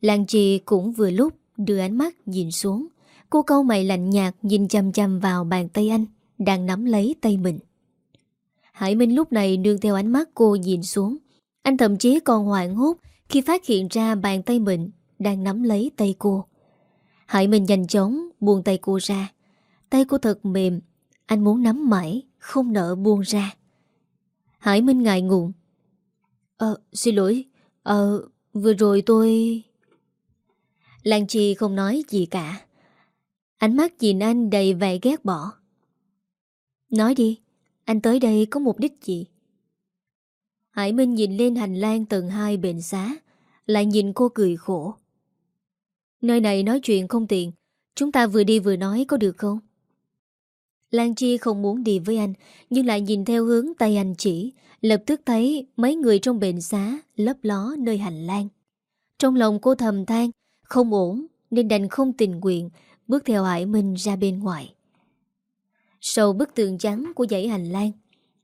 Speaker 1: Lan Chi cũng vừa lúc Đưa ánh mắt nhìn xuống. Cô câu mày lạnh nhạt nhìn chăm chăm vào bàn tay anh, Đang nắm lấy tay mình. Hải Minh lúc này nương theo ánh mắt cô nhìn xuống. Anh thậm chí còn hoảng hốt Khi phát hiện ra bàn tay mình Đang nắm lấy tay cô. Hải Minh nhanh chóng buông tay cô ra. Tay cô thật mềm, Anh muốn nắm mãi, Không nỡ buông ra. Hải Minh ngại ngùng. Ờ xin lỗi Ờ vừa rồi tôi Lan Chi không nói gì cả. Ánh mắt nhìn anh đầy vẻ ghét bỏ. Nói đi, Anh tới đây có mục đích gì? Hải Minh nhìn lên hành lang tầng 2 bệnh xá, Lại nhìn cô cười khổ. Nơi này nói chuyện không tiện. Chúng ta vừa đi vừa nói có được không? Lan Chi không muốn đi với anh Nhưng lại nhìn theo hướng tay anh chỉ. Lập tức thấy mấy người trong bệnh xá Lấp ló nơi hành lang. Trong lòng cô thầm than Không ổn nên đành không tình nguyện Bước theo Hải Minh ra bên ngoài. Sau bức tường trắng của dãy hành lang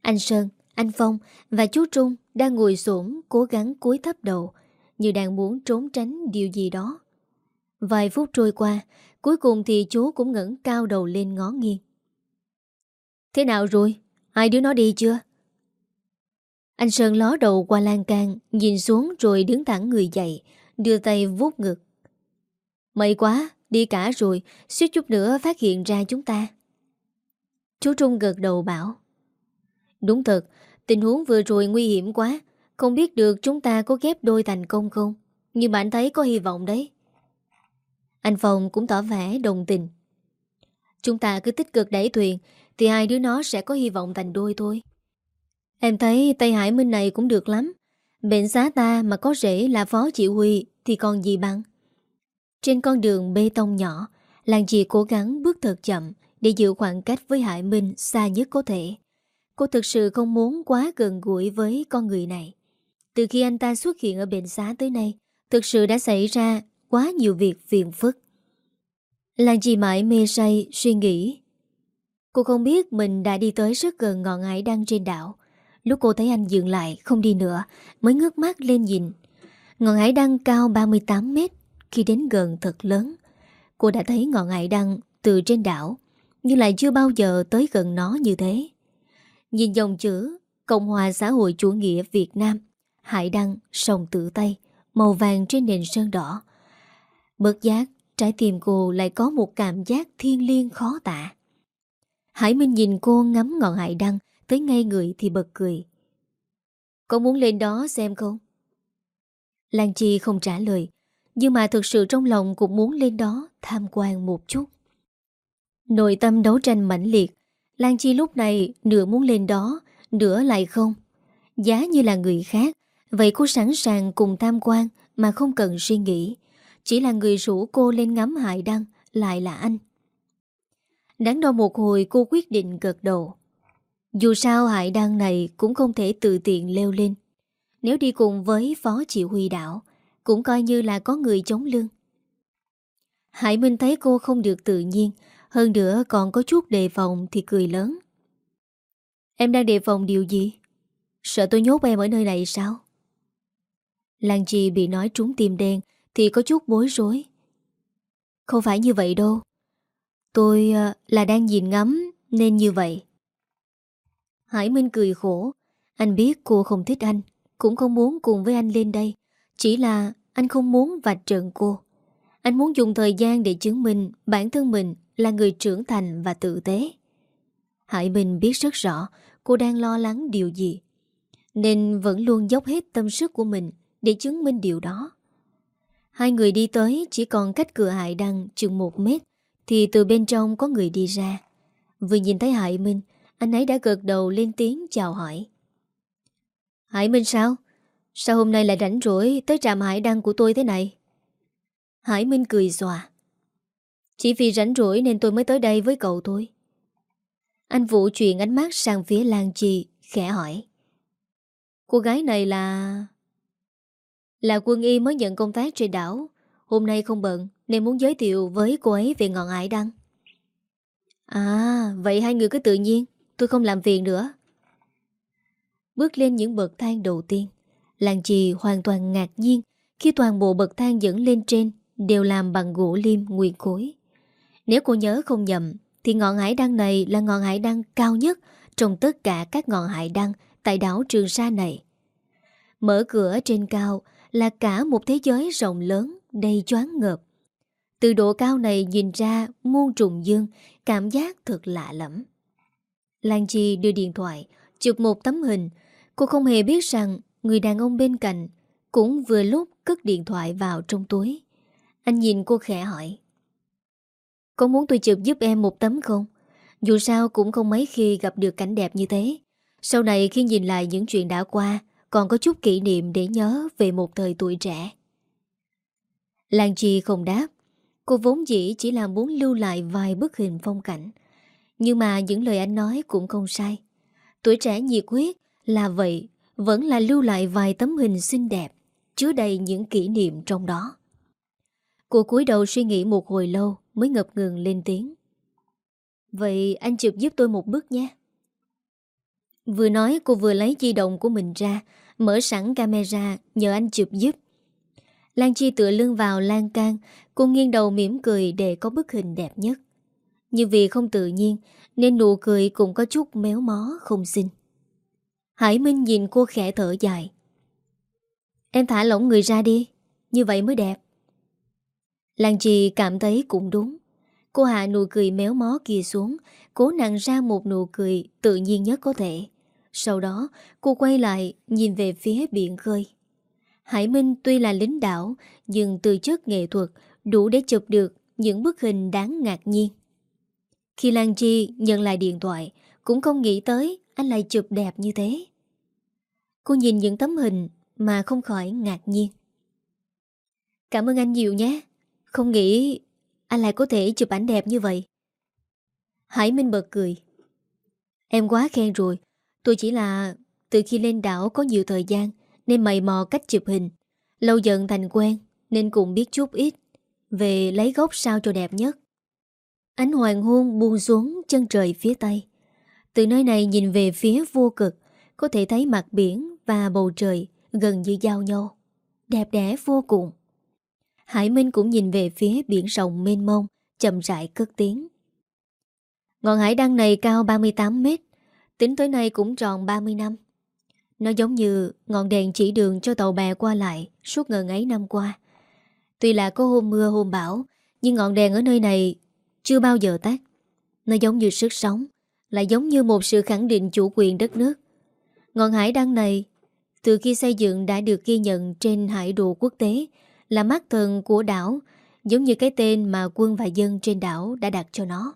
Speaker 1: Anh Sơn, anh Phong và chú Trung Đang ngồi xổm cố gắng cúi thấp đầu Như đang muốn trốn tránh điều gì đó. Vài phút trôi qua Cuối cùng thì chú cũng ngẩng cao đầu lên ngó nghiêng. Thế nào rồi? Hai đứa nó đi chưa? Anh Sơn ló đầu qua lan can Nhìn xuống rồi đứng thẳng người dậy Đưa tay vuốt ngực. May quá, đi cả rồi Suýt chút nữa phát hiện ra chúng ta. Chú Trung gật đầu bảo. Đúng thật Tình huống vừa rồi nguy hiểm quá Không biết được chúng ta có ghép đôi thành công không? Nhưng bạn thấy có hy vọng đấy. Anh Phong cũng tỏ vẻ đồng tình. Chúng ta cứ tích cực đẩy thuyền, Thì hai đứa nó sẽ có hy vọng thành đôi thôi. Em thấy Tây Hải Minh này cũng được lắm. Bệnh xá ta mà có rễ là phó chỉ huy Thì còn gì bằng? Trên con đường bê tông nhỏ, Làng chị cố gắng bước thật chậm Để giữ khoảng cách với Hải Minh xa nhất có thể. Cô thực sự không muốn quá gần gũi với con người này. Từ khi anh ta xuất hiện ở bệnh xá tới nay, Thực sự đã xảy ra quá nhiều việc phiền phức. Làng chị mãi mê say, suy nghĩ? Cô không biết mình đã đi tới rất gần ngọn hải đăng trên đảo. Lúc cô thấy anh dừng lại, không đi nữa, Mới ngước mắt lên nhìn. Ngọn hải đăng cao 38 mét, Khi đến gần thật lớn. Cô đã thấy ngọn hải đăng từ trên đảo, Nhưng lại chưa bao giờ tới gần nó như thế. Nhìn dòng chữ, Cộng hòa xã hội chủ nghĩa Việt Nam, Hải đăng sông tự Tây, Màu vàng trên nền sơn đỏ. Bất giác, Trái tim cô lại có một cảm giác thiên liêng khó tả. Hải Minh nhìn cô ngắm ngọn hải đăng Tới ngay người thì bật cười. Có muốn lên đó xem không? Lan Chi không trả lời, Nhưng mà thực sự trong lòng cũng muốn lên đó Tham quan một chút. Nội tâm đấu tranh mãnh liệt, Lan Chi lúc này nửa muốn lên đó, Nửa lại không. Giá như là người khác, Vậy cô sẵn sàng cùng tham quan Mà không cần suy nghĩ. Chỉ là người rủ cô lên ngắm hải đăng Lại là anh Đáng đo một hồi cô quyết định gật đầu dù sao hải đăng này cũng không thể tự tiện leo lên. Nếu đi cùng với phó chỉ huy đảo, cũng coi như là có người chống lưng. Hải Minh thấy cô không được tự nhiên, hơn nữa còn có chút đề phòng thì cười lớn. Em đang đề phòng điều gì? Sợ tôi nhốt em ở nơi này sao? Lan Chi bị nói trúng tim đen thì có chút bối rối. Không phải như vậy đâu. Tôi ờ, là đang nhìn ngắm nên như vậy. Hải Minh cười khổ Anh biết cô không thích anh, Cũng không muốn cùng với anh lên đây Chỉ là anh không muốn vạch trợn cô Anh muốn dùng thời gian để chứng minh Bản thân mình là người trưởng thành và tự tế Hải Minh biết rất rõ Cô đang lo lắng điều gì, Nên vẫn luôn dốc hết tâm sức của mình Để chứng minh điều đó Hai người đi tới, chỉ còn cách cửa Hải Đăng chừng một mét, Thì từ bên trong có người đi ra. Vừa nhìn thấy Hải Minh, anh ấy đã gật đầu lên tiếng chào hỏi. Hải Minh sao? Sao hôm nay lại rảnh rỗi Tới trạm hải đăng của tôi thế này? Hải Minh cười xòa Chỉ vì rảnh rỗi nên tôi mới tới đây với cậu thôi. Anh Vũ chuyển ánh mắt sang phía Lan Chi, Khẽ hỏi. Cô gái này là... Là quân y mới nhận công tác trên đảo. Hôm nay không bận, Nên muốn giới thiệu với cô ấy về ngọn ải đăng. À vậy hai người cứ tự nhiên, Tôi không làm phiền nữa. Bước lên những bậc thang đầu tiên, Làng trì hoàn toàn ngạc nhiên Khi toàn bộ bậc thang dẫn lên trên Đều làm bằng gỗ liêm nguyên khối. Nếu cô nhớ không nhầm, Thì ngọn hải đăng này là ngọn hải đăng cao nhất Trong tất cả các ngọn hải đăng Tại đảo Trường Sa này. Mở cửa trên cao là cả một thế giới rộng lớn, Đầy choáng ngợp Từ độ cao này nhìn ra, muôn trùng dương, Cảm giác thật lạ lẫm. Lan Chi đưa điện thoại, Chụp một tấm hình Cô không hề biết rằng Người đàn ông bên cạnh Cũng vừa lúc cất điện thoại vào trong túi Anh nhìn cô khẽ hỏi, Có muốn tôi chụp giúp em một tấm không? Dù sao cũng không mấy khi gặp được cảnh đẹp như thế Sau này khi nhìn lại những chuyện đã qua còn có chút kỷ niệm để nhớ về một thời tuổi trẻ. Lan Chi không đáp. Cô vốn dĩ chỉ là muốn lưu lại vài bức hình phong cảnh. Nhưng mà những lời anh nói cũng không sai. Tuổi trẻ nhiệt huyết là vậy, Vẫn là lưu lại vài tấm hình xinh đẹp, Chứa đầy những kỷ niệm trong đó. Cô cúi đầu suy nghĩ một hồi lâu Mới ngập ngừng lên tiếng. Vậy anh chụp giúp tôi một bức nhé. Vừa nói, cô vừa lấy di động của mình ra Mở sẵn camera, nhờ anh chụp giúp. Lan Chi tựa lưng vào lan can, Cô nghiêng đầu mỉm cười để có bức hình đẹp nhất. Nhưng vì không tự nhiên, Nên nụ cười cũng có chút méo mó, không xinh. Hải Minh nhìn cô khẽ thở dài. Em thả lỏng người ra đi, Như vậy mới đẹp. Lan Chi cảm thấy cũng đúng. Cô hạ nụ cười méo mó kia xuống, Cố nặng ra một nụ cười Tự nhiên nhất có thể. Sau đó, cô quay lại Nhìn về phía biển khơi. Hải Minh tuy là lính đảo, Nhưng từ chất nghệ thuật Đủ để chụp được những bức hình đáng ngạc nhiên. Khi Lan Chi nhận lại điện thoại, Cũng không nghĩ tới Anh lại chụp đẹp như thế. Cô nhìn những tấm hình Mà không khỏi ngạc nhiên. Cảm ơn anh nhiều nhé, Không nghĩ anh lại có thể chụp ảnh đẹp như vậy. Hải Minh bật cười. Em quá khen rồi Tôi chỉ là từ khi lên đảo có nhiều thời gian Nên mày mò cách chụp hình. Lâu dần thành quen Nên cũng biết chút ít Về lấy gốc sao cho đẹp nhất. Ánh hoàng hôn buông xuống chân trời phía tây. Từ nơi này nhìn về phía vô cực Có thể thấy mặt biển và bầu trời gần như giao nhau Đẹp đẽ vô cùng. Hải Minh cũng nhìn về phía biển rộng mênh mông, chậm rãi cất tiếng. Ngọn hải đăng này cao 38 mét, tính tới nay cũng tròn 30 năm. Nó giống như ngọn đèn chỉ đường cho tàu bè qua lại suốt ngần ấy năm qua. Tuy là có hôm mưa hôm bão, nhưng ngọn đèn ở nơi này chưa bao giờ tắt. Nó giống như sức sống, lại giống như một sự khẳng định chủ quyền đất nước. Ngọn hải đăng này, từ khi xây dựng đã được ghi nhận trên hải đồ quốc tế, là mắt thần của đảo, giống như cái tên mà quân và dân trên đảo đã đặt cho nó.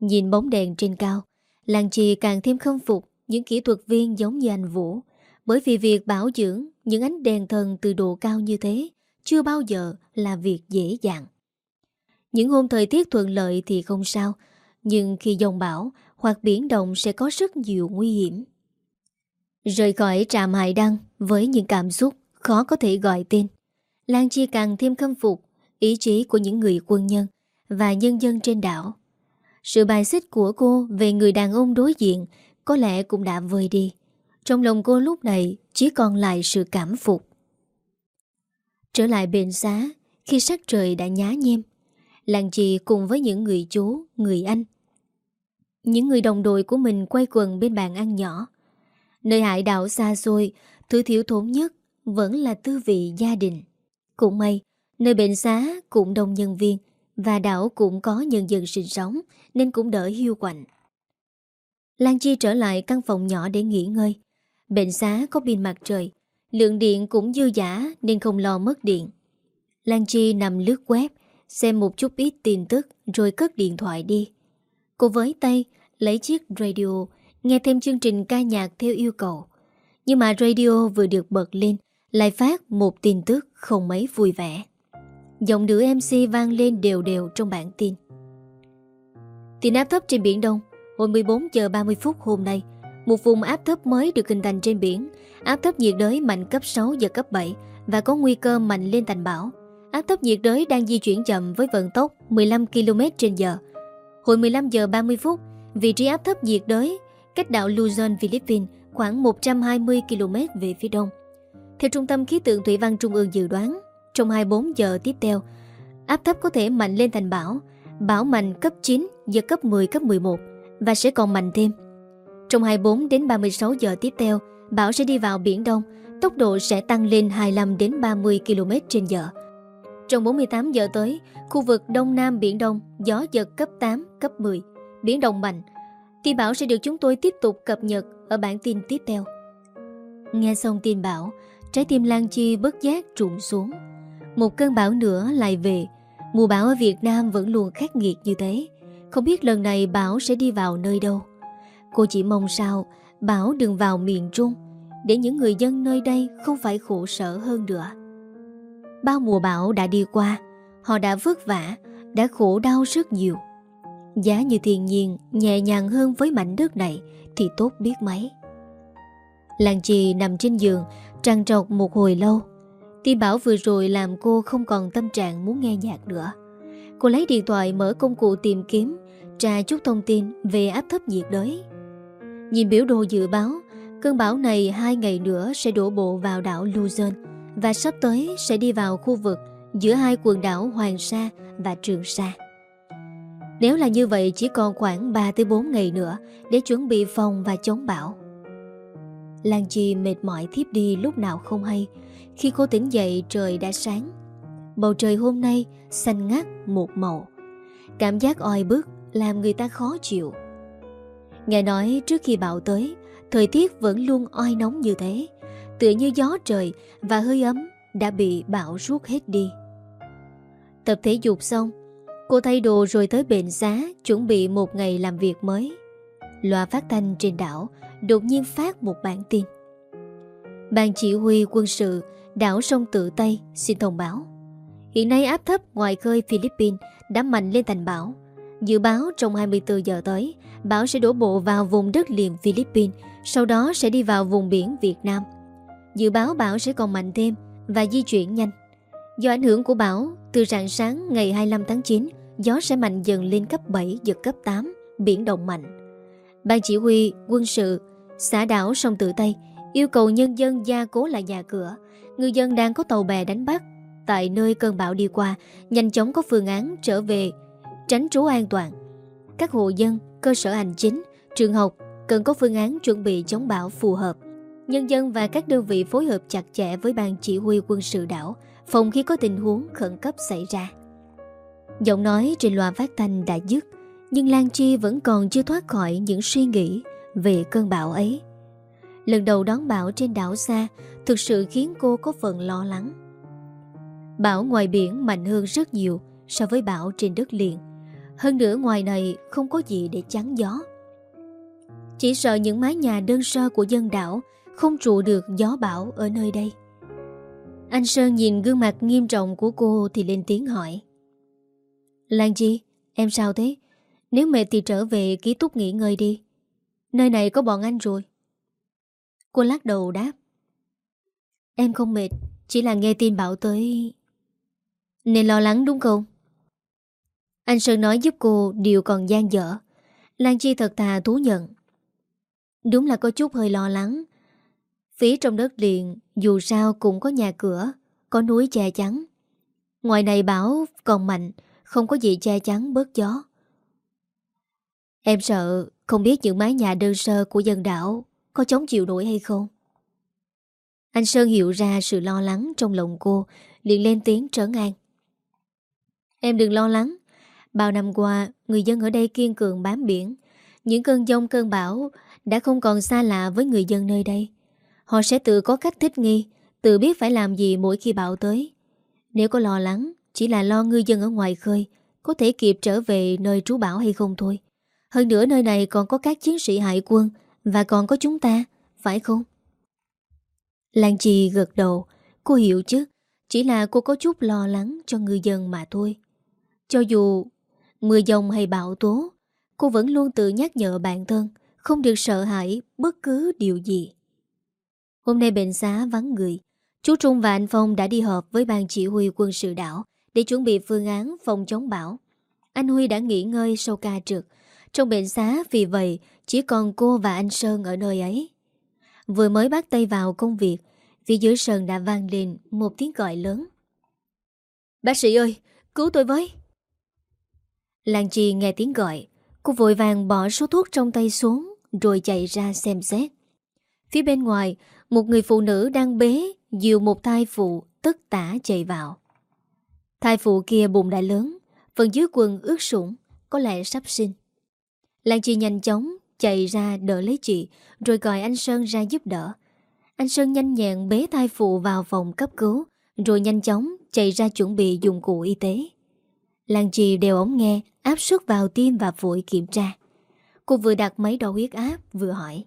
Speaker 1: Nhìn bóng đèn trên cao, làng trì càng thêm khâm phục những kỹ thuật viên giống như anh Vũ, bởi vì việc bảo dưỡng những ánh đèn thần từ độ cao như thế chưa bao giờ là việc dễ dàng. Những hôm thời tiết thuận lợi thì không sao, nhưng khi dòng bão hoặc biển động sẽ có rất nhiều nguy hiểm. Rời khỏi trạm hải đăng với những cảm xúc khó có thể gọi tên. Lan Chi càng thêm khâm phục ý chí của những người quân nhân và nhân dân trên đảo. Sự bài xích của cô về người đàn ông đối diện có lẽ cũng đã vơi đi. Trong lòng cô lúc này chỉ còn lại sự cảm phục. Trở lại bệnh xá, khi sắc trời đã nhá nhem, làng chị cùng với những người chú, người anh. Những người đồng đội của mình quay quần bên bàn ăn nhỏ. Nơi hải đảo xa xôi, thứ thiếu thốn nhất vẫn là tư vị gia đình. Cũng may, nơi bệnh xá cũng đông nhân viên và đảo cũng có nhân dân sinh sống nên cũng đỡ hiu quạnh. Lan Chi trở lại căn phòng nhỏ để nghỉ ngơi. Bệnh xá có pin mặt trời, lượng điện cũng dư giả nên không lo mất điện. Lan Chi nằm lướt web, xem một chút ít tin tức rồi cất điện thoại đi. Cô với tay lấy chiếc radio, nghe thêm chương trình ca nhạc theo yêu cầu. Nhưng mà radio vừa được bật lên lại phát một tin tức không mấy vui vẻ. Giọng nữ MC vang lên đều đều trong bản tin. Tin áp thấp trên Biển Đông, hồi 14 giờ 30 phút hôm nay, Một vùng áp thấp mới được hình thành trên biển Áp thấp nhiệt đới mạnh cấp 6 và cấp 7 Và có nguy cơ mạnh lên thành bão Áp thấp nhiệt đới đang di chuyển chậm với vận tốc 15 km trên giờ Hồi 15 giờ 30 phút Vị trí áp thấp nhiệt đới cách đảo Luzon, Philippines khoảng 120 km về phía đông. Theo Trung tâm Khí tượng Thủy văn Trung ương dự đoán, trong 24 giờ tiếp theo, áp thấp có thể mạnh lên thành bão, bão mạnh cấp 9, giật cấp 10, cấp 11 và sẽ còn mạnh thêm. Trong 24 đến 36 giờ tiếp theo, bão sẽ đi vào Biển Đông, tốc độ sẽ tăng lên 25 đến 30 km trên giờ. Trong 48 giờ tới, khu vực Đông Nam Biển Đông, gió giật cấp 8, cấp 10, biển động mạnh, Tin bão sẽ được chúng tôi tiếp tục cập nhật ở bản tin tiếp theo. Nghe xong tin bão, trái tim Lan Chi bất giác trụng xuống. Một cơn bão nữa lại về. Mùa bão ở Việt Nam vẫn luôn khắc nghiệt như thế. Không biết lần này bão sẽ đi vào nơi đâu. Cô chỉ mong sao bão đừng vào miền Trung để những người dân nơi đây không phải khổ sở hơn nữa. Bao mùa bão đã đi qua, họ đã vất vả, đã khổ đau rất nhiều. Giá như thiên nhiên nhẹ nhàng hơn với mảnh đất này Thì tốt biết mấy Làng trì nằm trên giường Trăng trọc một hồi lâu Tin bảo vừa rồi làm cô không còn tâm trạng muốn nghe nhạc nữa Cô lấy điện thoại mở công cụ tìm kiếm, Tra chút thông tin về áp thấp nhiệt đới Nhìn biểu đồ dự báo, Cơn bão này hai ngày nữa sẽ đổ bộ vào đảo Luzon Và sắp tới sẽ đi vào khu vực giữa hai quần đảo Hoàng Sa và Trường Sa nếu là như vậy, chỉ còn khoảng 3-4 ngày nữa để chuẩn bị phòng và chống bão. Lan Chi mệt mỏi thiếp đi lúc nào không hay. Khi cô tỉnh dậy trời đã sáng. Bầu trời hôm nay xanh ngắt một màu. Cảm giác oi bức làm người ta khó chịu. Nghe nói trước khi bão tới, thời tiết vẫn luôn oi nóng như thế. Tựa như gió trời và hơi ấm đã bị bão rút hết đi. Tập thể dục xong, Cô thay đồ rồi tới bệnh xá Chuẩn bị một ngày làm việc mới Loa phát thanh trên đảo Đột nhiên phát một bản tin Ban chỉ huy quân sự Đảo sông Tự Tây xin thông báo Hiện nay áp thấp ngoài khơi Philippines Đã mạnh lên thành bão Dự báo trong 24 giờ tới Bão sẽ đổ bộ vào vùng đất liền Philippines Sau đó sẽ đi vào vùng biển Việt Nam Dự báo bão sẽ còn mạnh thêm Và di chuyển nhanh Do ảnh hưởng của bão Từ rạng sáng ngày 25 tháng 9 gió sẽ mạnh dần lên cấp 7, giật cấp 8, biển động mạnh. Ban chỉ huy, quân sự, xã đảo sông Tự Tây yêu cầu nhân dân gia cố lại nhà cửa. Ngư dân đang có tàu bè đánh bắt tại nơi cơn bão đi qua, nhanh chóng có phương án trở về, tránh trú an toàn. Các hộ dân, cơ sở hành chính, trường học cần có phương án chuẩn bị chống bão phù hợp. Nhân dân và các đơn vị phối hợp chặt chẽ với ban chỉ huy quân sự đảo, phòng khi có tình huống khẩn cấp xảy ra. Giọng nói trên loa phát thanh đã dứt Nhưng Lan Chi vẫn còn chưa thoát khỏi những suy nghĩ về cơn bão ấy Lần đầu đón bão trên đảo xa Thực sự khiến cô có phần lo lắng Bão ngoài biển mạnh hơn rất nhiều so với bão trên đất liền Hơn nữa ngoài này không có gì để chắn gió Chỉ sợ những mái nhà đơn sơ của dân đảo Không trụ được gió bão ở nơi đây Anh Sơn nhìn gương mặt nghiêm trọng của cô thì lên tiếng hỏi Lan Chi, em sao thế? Nếu mệt thì trở về ký túc nghỉ ngơi đi. Nơi này có bọn anh rồi. Cô lắc đầu đáp. Em không mệt, chỉ là nghe tin bảo tới... Nên lo lắng đúng không? Anh Sơn nói giúp cô điều còn gian dở. Lan Chi thật thà thú nhận. Đúng là có chút hơi lo lắng. Phía trong đất liền dù sao cũng có nhà cửa, có núi che chắn. Ngoài này bão còn mạnh, không có gì che chắn bớt gió Em sợ Không biết những mái nhà đơn sơ của dân đảo Có chống chịu nổi hay không anh Sơn hiểu ra sự lo lắng Trong lòng cô, liền lên tiếng trấn an Em đừng lo lắng. Bao năm qua, Người dân ở đây kiên cường bám biển. Những cơn giông, cơn bão Đã không còn xa lạ với người dân nơi đây. Họ sẽ tự có cách thích nghi, Tự biết phải làm gì mỗi khi bão tới. Nếu có lo lắng, chỉ là lo ngư dân ở ngoài khơi, Có thể kịp trở về nơi trú bão hay không thôi. Hơn nữa nơi này còn có các chiến sĩ hải quân, Và còn có chúng ta, Phải không? Lan Chi gật đầu Cô hiểu chứ Chỉ là cô có chút lo lắng cho ngư dân mà thôi Cho dù Mưa dòng hay bão tố Cô vẫn luôn tự nhắc nhở bản thân không được sợ hãi bất cứ điều gì. Hôm nay bệnh xá vắng người, chú Trung và anh Phong đã đi họp với ban chỉ huy quân sự đảo để chuẩn bị phương án phòng chống bão. Anh Huy đã nghỉ ngơi sau ca trực. Trong bệnh xá vì vậy chỉ còn cô và anh Sơn ở nơi ấy. Vừa mới bắt tay vào công việc, phía dưới sân đã vang lên một tiếng gọi lớn. Bác sĩ ơi, cứu tôi với! Lan Chi nghe tiếng gọi, cô vội vàng bỏ số thuốc trong tay xuống rồi chạy ra xem xét. Phía bên ngoài, một người phụ nữ đang bế dìu một thai phụ tất tả chạy vào. Thai phụ kia bụng đã lớn, phần dưới quần ướt sũng, có lẽ sắp sinh. Lan Chi nhanh chóng chạy ra đỡ lấy chị, rồi gọi anh Sơn ra giúp đỡ. Anh Sơn nhanh nhẹn bế thai phụ vào phòng cấp cứu, rồi nhanh chóng chạy ra chuẩn bị dụng cụ y tế. Lan Chi đều ống nghe, áp suất vào tim và vội kiểm tra. Cô vừa đặt máy đo huyết áp, vừa hỏi.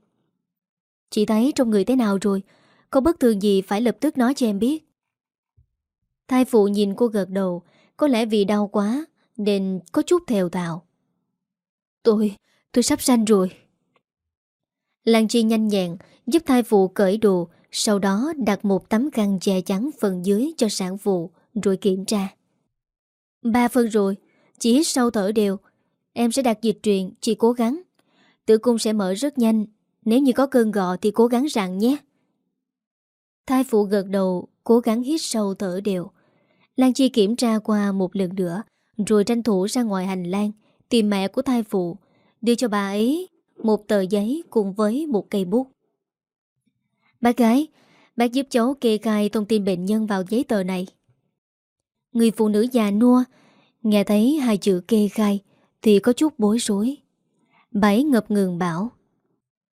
Speaker 1: Chị thấy trong người thế nào rồi? Có bất thường gì phải lập tức nói cho em biết. Thai phụ nhìn cô gật đầu, có lẽ vì đau quá, nên có chút thèo tào. Tôi, tôi sắp sanh rồi. Lan Chi nhanh nhẹn, giúp thai phụ cởi đồ, sau đó đặt một tấm khăn che chắn phần dưới cho sản phụ, rồi kiểm tra. Ba phân rồi, chỉ hít sâu thở đều. Em sẽ đặt dịch truyền, chị cố gắng. Tử cung sẽ mở rất nhanh, nếu như có cơn gọ thì cố gắng rặn nhé. Thai phụ gật đầu, cố gắng hít sâu thở đều. Lan Chi kiểm tra qua một lần nữa, rồi tranh thủ ra ngoài hành lang, tìm mẹ của thai phụ, đưa cho bà ấy một tờ giấy cùng với một cây bút. Bác gái, bác giúp cháu kê khai thông tin bệnh nhân vào giấy tờ này. Người phụ nữ già nua, nghe thấy hai chữ kê khai thì có chút bối rối. Bảy ngập ngừng bảo.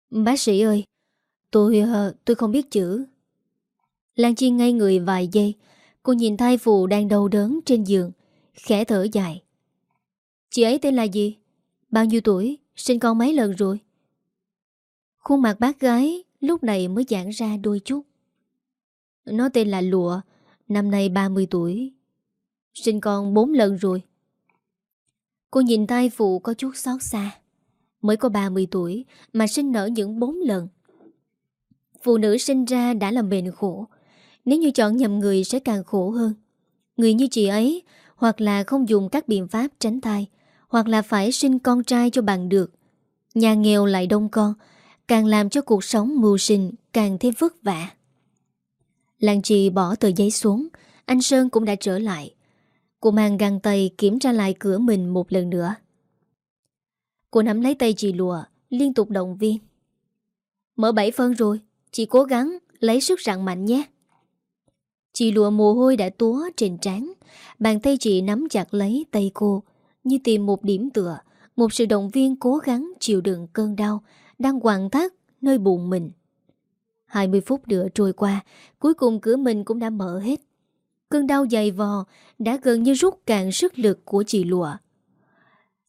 Speaker 1: Bác sĩ ơi, tôi ờ, tôi không biết chữ. Lan Chi ngay người vài giây, cô nhìn thai phụ đang đau đớn trên giường, khẽ thở dài. Chị ấy tên là gì? Bao nhiêu tuổi? Sinh con mấy lần rồi? Khuôn mặt bác gái lúc này mới giãn ra đôi chút. Nó tên là Lụa, năm nay 30 tuổi. Sinh con 4 lần rồi. Cô nhìn tay phụ có chút xót xa. Mới có 30 tuổi mà sinh nở những 4 lần. Phụ nữ sinh ra đã là mệnh khổ. Nếu như chọn nhầm người sẽ càng khổ hơn. Người như chị ấy hoặc là không dùng các biện pháp tránh thai hoặc là phải sinh con trai cho bằng được. Nhà nghèo lại đông con, càng làm cho cuộc sống mưu sinh càng thêm vất vả. Lan trì bỏ tờ giấy xuống, anh Sơn cũng đã trở lại. Cô mang găng tay kiểm tra lại cửa mình một lần nữa. Cô nắm lấy tay chị lùa, liên tục động viên. Mở bảy phân rồi, chị cố gắng lấy sức rặn mạnh nhé. Chị lùa mồ hôi đã túa trên trán, bàn tay chị nắm chặt lấy tay cô, như tìm một điểm tựa, một sự động viên cố gắng chịu đựng cơn đau đang quặn thắt nơi bụng mình. 20 phút nữa trôi qua, cuối cùng cửa mình cũng đã mở hết. Cơn đau dày vò đã gần như rút cạn sức lực của chị lụa.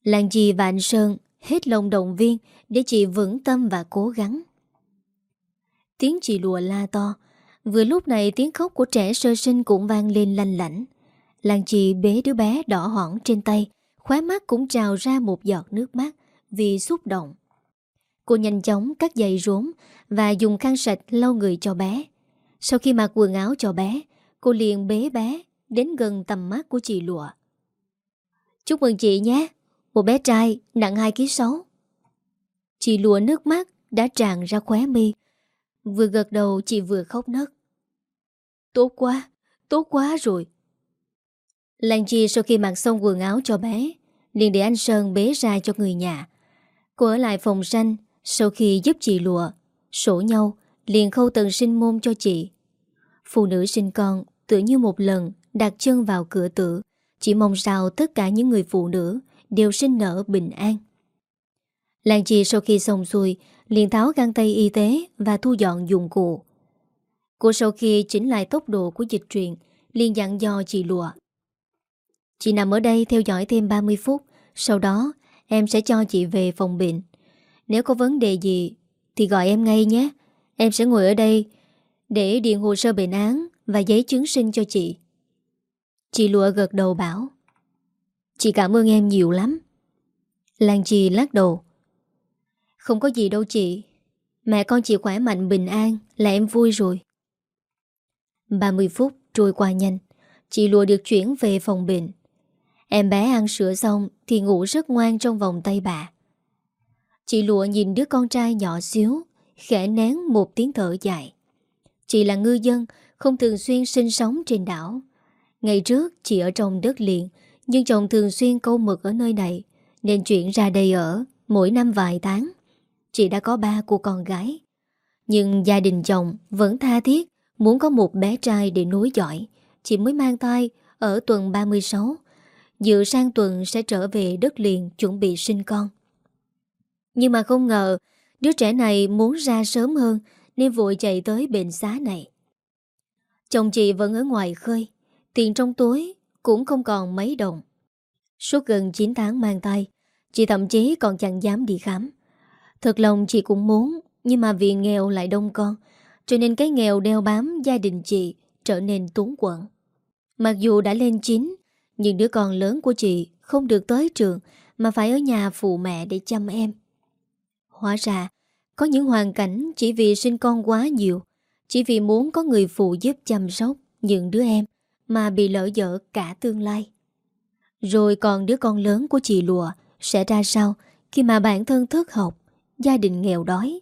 Speaker 1: Làng dì và anh Sơn hết lòng động viên để chị vững tâm và cố gắng. Tiếng chị lụa la to, vừa lúc này tiếng khóc của trẻ sơ sinh cũng vang lên lanh lảnh. Làng chị bế đứa bé đỏ hỏn trên tay, khóe mắt cũng trào ra một giọt nước mắt vì xúc động. Cô nhanh chóng cắt giày rốn và dùng khăn sạch lau người cho bé. Sau khi mặc quần áo cho bé, cô liền bế bé đến gần tầm mắt của chị Lụa. Chúc mừng chị nhé, một bé trai nặng 2kg6. Chị Lụa nước mắt đã tràn ra khóe mi. Vừa gật đầu chị vừa khóc nấc. Tốt quá, tốt quá rồi. Lan Chi sau khi mặc xong quần áo cho bé, liền để anh Sơn bế ra cho người nhà. Cô ở lại phòng xanh sau khi giúp chị lụa, sổ nhau, liền khâu tầng sinh môn cho chị. Phụ nữ sinh con tự như một lần đặt chân vào cửa tử, chỉ mong sao tất cả những người phụ nữ đều sinh nở bình an. Lan Chi sau khi xong xuôi, liền tháo găng tay y tế và thu dọn dụng cụ. Cô sau khi chỉnh lại tốc độ của dịch truyền, liền dặn dò chị lụa. Chị nằm ở đây theo dõi thêm 30 phút, sau đó em sẽ cho chị về phòng bệnh. Nếu có vấn đề gì thì gọi em ngay nhé. Em sẽ ngồi ở đây để điền hồ sơ bệnh án và giấy chứng sinh cho chị. Chị lụa gật đầu bảo. Chị cảm ơn em nhiều lắm. Lan Chi lắc đầu. Không có gì đâu chị Mẹ con chị khỏe mạnh bình an Là em vui rồi 30 phút trôi qua nhanh Chị lùa được chuyển về phòng bệnh Em bé ăn sữa xong Thì ngủ rất ngoan trong vòng tay bà. Chị lụa nhìn đứa con trai nhỏ xíu, Khẽ nén một tiếng thở dài. Chị là ngư dân, Không thường xuyên sinh sống trên đảo. Ngày trước chị ở trong đất liền, Nhưng chồng thường xuyên câu mực ở nơi này, Nên chuyển ra đây ở Mỗi năm vài tháng. Chị đã có ba cô con gái. Nhưng gia đình chồng vẫn tha thiết, Muốn có một bé trai để nối dõi. Chị mới mang thai Ở tuần 36 Dự sang tuần sẽ trở về đất liền Chuẩn bị sinh con. Nhưng mà không ngờ, Đứa trẻ này muốn ra sớm hơn, Nên vội chạy tới bệnh xá này. Chồng chị vẫn ở ngoài khơi, Tiền trong túi Cũng không còn mấy đồng. Suốt gần 9 tháng mang tay Chị thậm chí còn chẳng dám đi khám. Thật lòng chị cũng muốn, Nhưng mà vì nghèo lại đông con, Cho nên cái nghèo đeo bám gia đình chị Trở nên túng quẩn Mặc dù đã lên chín nhưng đứa con lớn của chị Không được tới trường, Mà phải ở nhà phụ mẹ để chăm em. Hóa ra, Có những hoàn cảnh chỉ vì sinh con quá nhiều, Chỉ vì muốn có người phụ giúp chăm sóc Những đứa em Mà bị lỡ dở cả tương lai. Rồi còn đứa con lớn của chị Lùa Sẽ ra sao Khi mà bản thân thất học, Gia đình nghèo đói?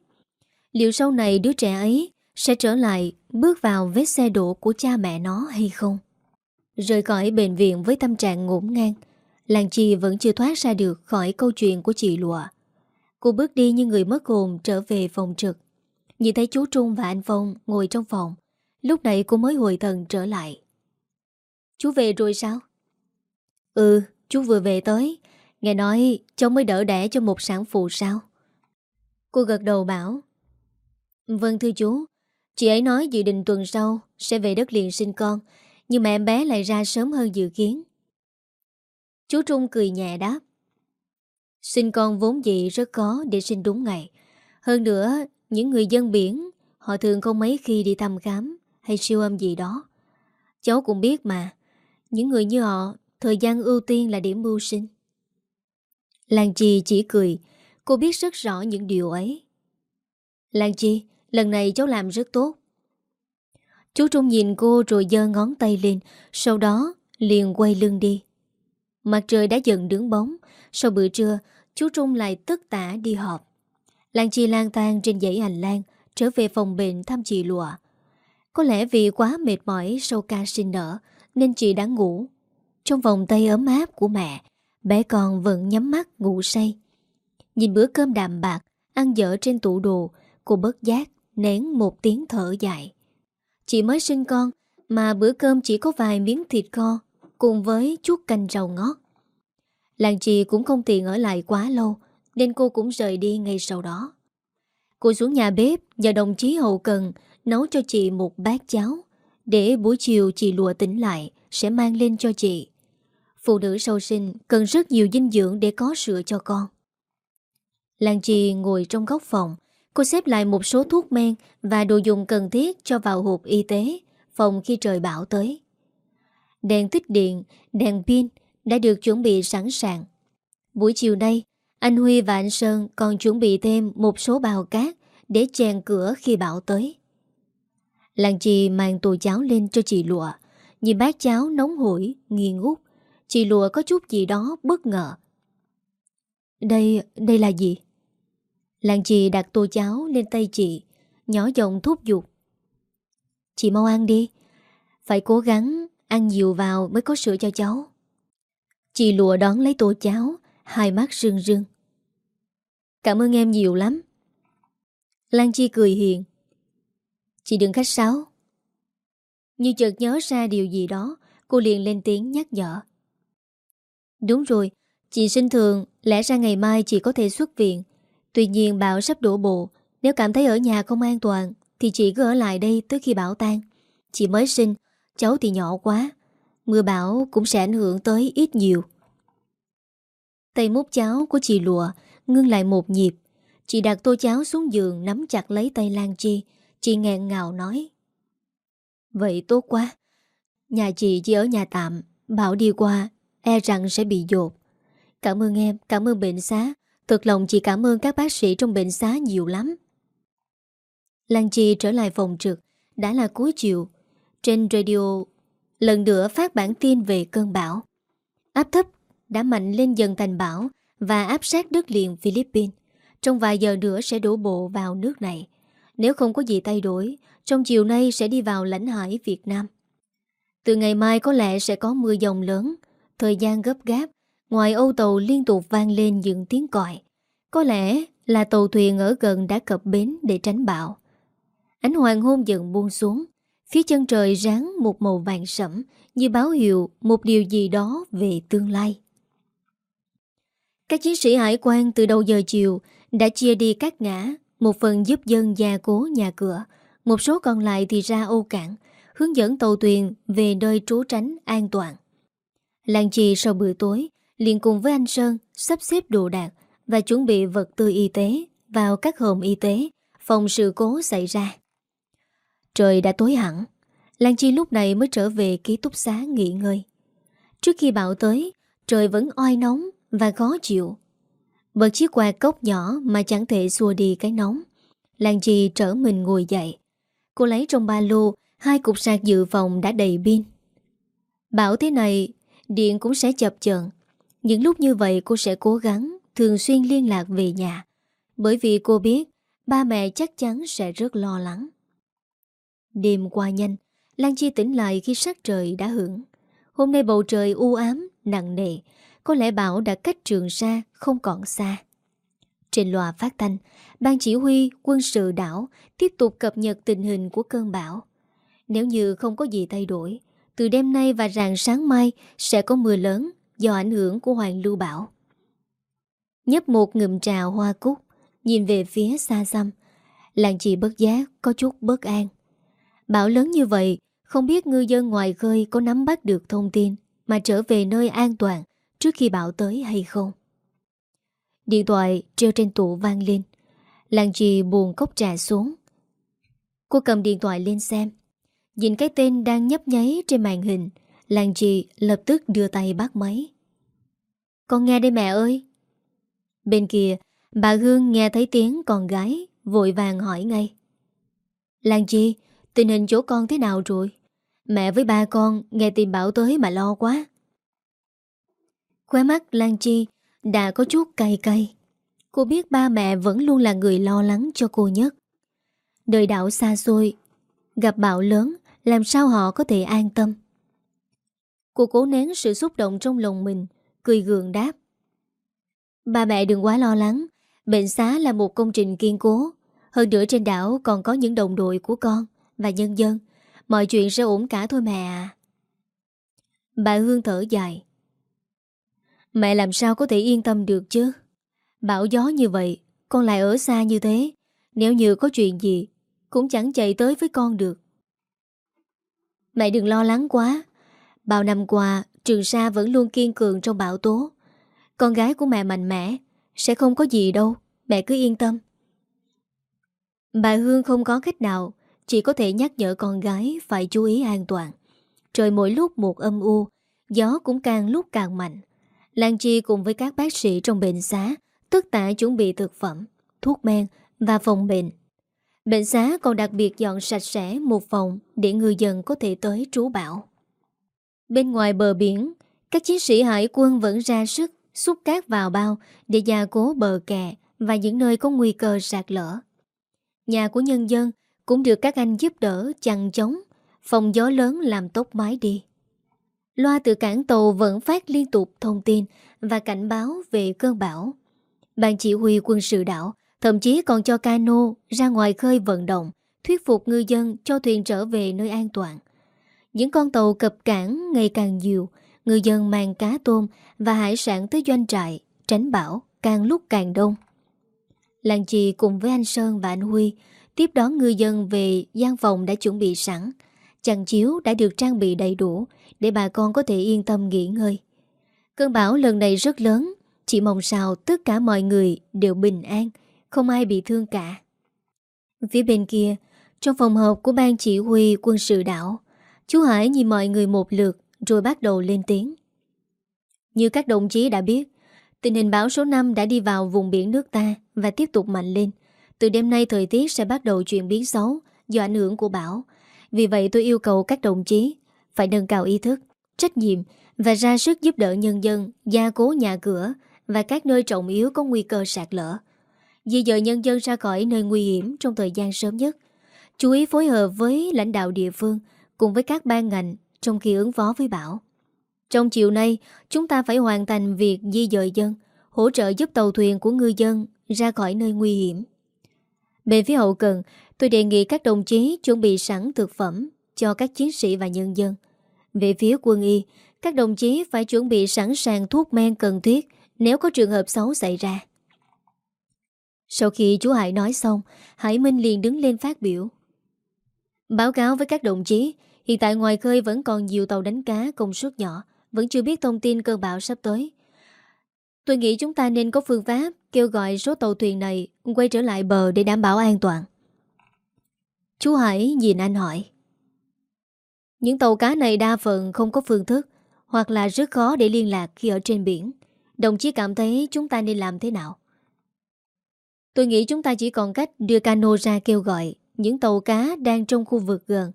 Speaker 1: Liệu sau này đứa trẻ ấy Sẽ trở lại bước vào vết xe đổ của cha mẹ nó hay không? Rời khỏi bệnh viện với tâm trạng ngổn ngang. Làng Chi vẫn chưa thoát ra được khỏi câu chuyện của chị Lụa. Cô bước đi như người mất hồn trở về phòng trực. Nhìn thấy chú Trung và anh Phong ngồi trong phòng Lúc này cô mới hồi thần trở lại. Chú về rồi sao? Ừ, chú vừa về tới. Nghe nói cháu mới đỡ đẻ cho một sản phụ sao? Cô gật đầu bảo Vâng thưa chú. Chị ấy nói dự định tuần sau Sẽ về đất liền sinh con. Nhưng mà em bé lại ra sớm hơn dự kiến. Chú Trung cười nhẹ đáp. Sinh con vốn dị rất khó để sinh đúng ngày. Hơn nữa, Những người dân biển, Họ thường không mấy khi đi thăm khám Hay siêu âm gì đó. Cháu cũng biết mà, Những người như họ, Thời gian ưu tiên là điểm mưu sinh. Làng chi chỉ cười, Cô biết rất rõ những điều ấy. Lan Chi Lần này cháu làm rất tốt. Chú Trung nhìn cô rồi giơ ngón tay lên, Sau đó liền quay lưng đi. Mặt trời đã dần đứng bóng. Sau bữa trưa, Chú Trung lại tất tả đi họp. Lan Chi lang thang trên dãy hành lang Trở về phòng bệnh thăm chị lụa. Có lẽ vì quá mệt mỏi Sau ca sinh nở, Nên chị đã ngủ. Trong vòng tay ấm áp của mẹ, Bé con vẫn nhắm mắt ngủ say. Nhìn bữa cơm đạm bạc, Ăn dở trên tủ đồ, Cô bất giác nén một tiếng thở dài. Chị mới sinh con, Mà bữa cơm chỉ có vài miếng thịt kho, Cùng với chút canh rau ngót. Làng chị cũng không tiện ở lại quá lâu, Nên cô cũng rời đi ngay sau đó. Cô xuống nhà bếp nhờ đồng chí hậu cần Nấu cho chị một bát cháo, Để buổi chiều chị lùa tỉnh lại Sẽ mang lên cho chị. Phụ nữ sau sinh cần rất nhiều dinh dưỡng Để có sữa cho con. Làng chị ngồi trong góc phòng Cô xếp lại một số thuốc men Và đồ dùng cần thiết cho vào hộp y tế Phòng khi trời bão tới. Đèn tích điện, đèn pin Đã được chuẩn bị sẵn sàng. Buổi chiều nay Anh Huy và anh Sơn còn chuẩn bị thêm Một số bào cát Để chèn cửa khi bão tới. Lan Chi mang tô cháo lên cho chị Lụa. Nhìn bát cháo nóng hổi, nghi ngút Chị Lụa có chút gì đó bất ngờ. Đây, đây là gì? Làng chị đặt tô cháo lên tay chị, Nhỏ giọng thúc giục. Chị mau ăn đi, Phải cố gắng ăn nhiều vào mới có sữa cho cháu. Chị lùa đón lấy tô cháo, Hai mắt rưng rưng. Cảm ơn em nhiều lắm. Lan Chi cười hiền. Chị đừng khách sáo. Như chợt nhớ ra điều gì đó, Cô liền lên tiếng nhắc nhở. Đúng rồi, Chị sinh thường, Lẽ ra ngày mai chị có thể xuất viện Tuy nhiên bão sắp đổ bộ Nếu cảm thấy ở nhà không an toàn Thì chị cứ ở lại đây tới khi bão tan. Chị mới sinh Cháu thì nhỏ quá Mưa bão cũng sẽ ảnh hưởng tới ít nhiều. Tay múc cháo của chị lụa Ngưng lại một nhịp. Chị đặt tô cháo xuống giường Nắm chặt lấy tay Lan Chi. Chị ngẹn ngào nói Vậy tốt quá. Nhà chị chỉ ở nhà tạm Bảo đi qua E rằng sẽ bị dột. Cảm ơn em, cảm ơn bệnh xá. Thực lòng chị cảm ơn các bác sĩ trong bệnh xá nhiều lắm. Lan Chi trở lại phòng trực, đã là cuối chiều. Trên radio, lần nữa phát bản tin về cơn bão. Áp thấp đã mạnh lên dần thành bão và áp sát đất liền Philippines. Trong vài giờ nữa sẽ đổ bộ vào nước này. Nếu không có gì thay đổi, trong chiều nay sẽ đi vào lãnh hải Việt Nam. Từ ngày mai có lẽ sẽ có mưa dòng lớn, thời gian gấp gáp, ngoài âu tàu liên tục vang lên những tiếng còi. Có lẽ là tàu thuyền ở gần đã cập bến để tránh bão. Ánh hoàng hôn dần buông xuống, phía chân trời ráng một màu vàng sẫm như báo hiệu một điều gì đó về tương lai. Các chiến sĩ hải quan từ đầu giờ chiều đã chia đi các ngã, một phần giúp dân gia cố nhà cửa, một số còn lại thì ra ô cảng, hướng dẫn tàu thuyền về nơi trú tránh an toàn. Làng trì sau bữa tối, liền cùng với anh Sơn sắp xếp đồ đạc và chuẩn bị vật tư y tế vào các hòm y tế, phòng sự cố xảy ra. Trời đã tối hẳn, Lan Chi lúc này mới trở về ký túc xá nghỉ ngơi. Trước khi bão tới, trời vẫn oi nóng và khó chịu. Bật chiếc quạt cốc nhỏ mà chẳng thể xua đi cái nóng. Lan Chi trở mình ngồi dậy. Cô lấy trong ba lô hai cục sạc dự phòng đã đầy pin. Bảo thế này, điện cũng sẽ chập chờn. Những lúc như vậy cô sẽ cố gắng thường xuyên liên lạc về nhà. Bởi vì cô biết ba mẹ chắc chắn sẽ rất lo lắng. Đêm qua nhanh, Lan Chi tỉnh lại khi sắc trời đã hưởng. Hôm nay bầu trời u ám, nặng nề, có lẽ bão đã cách trường xa không còn xa. Trên loa phát thanh, ban chỉ huy quân sự đảo tiếp tục cập nhật tình hình của cơn bão. Nếu như không có gì thay đổi, từ đêm nay và rạng sáng mai sẽ có mưa lớn do ảnh hưởng của hoàng lưu bão. Nhấp một ngụm trà hoa cúc, nhìn về phía xa xăm, làng chị bất giác có chút bất an. Bão lớn như vậy, không biết ngư dân ngoài khơi có nắm bắt được thông tin mà trở về nơi an toàn trước khi bão tới hay không. Điện thoại treo trên tủ vang lên. Làng chị buồn cốc trà xuống. Cô cầm điện thoại lên xem. Nhìn cái tên đang nhấp nháy trên màn hình, làng trì lập tức đưa tay bắt máy. Con nghe đây mẹ ơi. Bên kia, bà Hương nghe thấy tiếng con gái, vội vàng hỏi ngay. Làng trì, tình hình chỗ con thế nào rồi? Mẹ với ba con nghe tin bảo tới mà lo quá. Khóe mắt Lan Chi đã có chút cay cay. Cô biết ba mẹ vẫn luôn là người lo lắng cho cô nhất. Đời đảo xa xôi, gặp bão lớn, làm sao họ có thể an tâm. Cô cố nén sự xúc động trong lòng mình, cười gượng đáp. Ba mẹ đừng quá lo lắng, bệnh xá là một công trình kiên cố. Hơn nữa trên đảo còn có những đồng đội của con và nhân dân. Mọi chuyện sẽ ổn cả thôi mẹ à. Bà Hương thở dài. Mẹ làm sao có thể yên tâm được chứ Bão gió như vậy Con lại ở xa như thế Nếu như có chuyện gì Cũng chẳng chạy tới với con được Mẹ đừng lo lắng quá Bao năm qua Trường Sa vẫn luôn kiên cường trong bão tố Con gái của mẹ mạnh mẽ Sẽ không có gì đâu Mẹ cứ yên tâm Bà Hương không có cách nào Chỉ có thể nhắc nhở con gái Phải chú ý an toàn Trời mỗi lúc một âm u Gió cũng càng lúc càng mạnh Lan Chi cùng với các bác sĩ trong bệnh xá tất tả chuẩn bị thực phẩm, thuốc men và phòng bệnh. Bệnh xá còn đặc biệt dọn sạch sẽ một phòng để người dân có thể tới trú bão. Bên ngoài bờ biển, các chiến sĩ hải quân vẫn ra sức xúc cát vào bao để gia cố bờ kè và những nơi có nguy cơ sạt lở. Nhà của nhân dân cũng được các anh giúp đỡ chằn chống, phòng gió lớn làm tốt mái đi. Loa từ cảng tàu vẫn phát liên tục thông tin và cảnh báo về cơn bão. Ban chỉ huy quân sự đảo thậm chí còn cho cano ra ngoài khơi vận động, thuyết phục ngư dân cho thuyền trở về nơi an toàn. Những con tàu cập cảng ngày càng nhiều, người dân mang cá tôm và hải sản tới doanh trại, tránh bão, càng lúc càng đông. Làng trì cùng với anh Sơn và anh Huy tiếp đón ngư dân về gian phòng đã chuẩn bị sẵn, chăn chiếu đã được trang bị đầy đủ để bà con có thể yên tâm nghỉ ngơi. Cơn bão lần này rất lớn, chỉ mong sao tất cả mọi người đều bình an, không ai bị thương cả. Phía bên kia, trong phòng họp của ban chỉ huy quân sự đảo, chú Hải nhìn mọi người một lượt rồi bắt đầu lên tiếng. Như các đồng chí đã biết, Tình hình bão số 5 đã đi vào vùng biển nước ta và tiếp tục mạnh lên. Từ đêm nay thời tiết sẽ bắt đầu chuyển biến xấu do ảnh hưởng của bão. Vì vậy tôi yêu cầu các đồng chí phải nâng cao ý thức, trách nhiệm và ra sức giúp đỡ nhân dân, gia cố nhà cửa và các nơi trọng yếu có nguy cơ sạt lở. Di dời nhân dân ra khỏi nơi nguy hiểm trong thời gian sớm nhất. Chú ý phối hợp với lãnh đạo địa phương cùng với các ban ngành trong khi ứng phó với bão. Trong chiều nay, chúng ta phải hoàn thành việc di dời dân, hỗ trợ giúp tàu thuyền của ngư dân ra khỏi nơi nguy hiểm. Bên phía hậu cần, tôi đề nghị các đồng chí chuẩn bị sẵn thực phẩm cho các chiến sĩ và nhân dân. Về phía quân y, các đồng chí phải chuẩn bị sẵn sàng thuốc men cần thiết nếu có trường hợp xấu xảy ra. Sau khi chú Hải nói xong, Hải Minh liền đứng lên phát biểu. Báo cáo với các đồng chí, hiện tại ngoài khơi vẫn còn nhiều tàu đánh cá công suất nhỏ, vẫn chưa biết thông tin cơn bão sắp tới. Tôi nghĩ chúng ta nên có phương pháp kêu gọi số tàu thuyền này quay trở lại bờ để đảm bảo an toàn. Chú Hải nhìn anh hỏi. Những tàu cá này đa phần không có phương thức hoặc là rất khó để liên lạc khi ở trên biển. Đồng chí cảm thấy chúng ta nên làm thế nào? Tôi nghĩ chúng ta chỉ còn cách đưa cano ra kêu gọi những tàu cá đang trong khu vực gần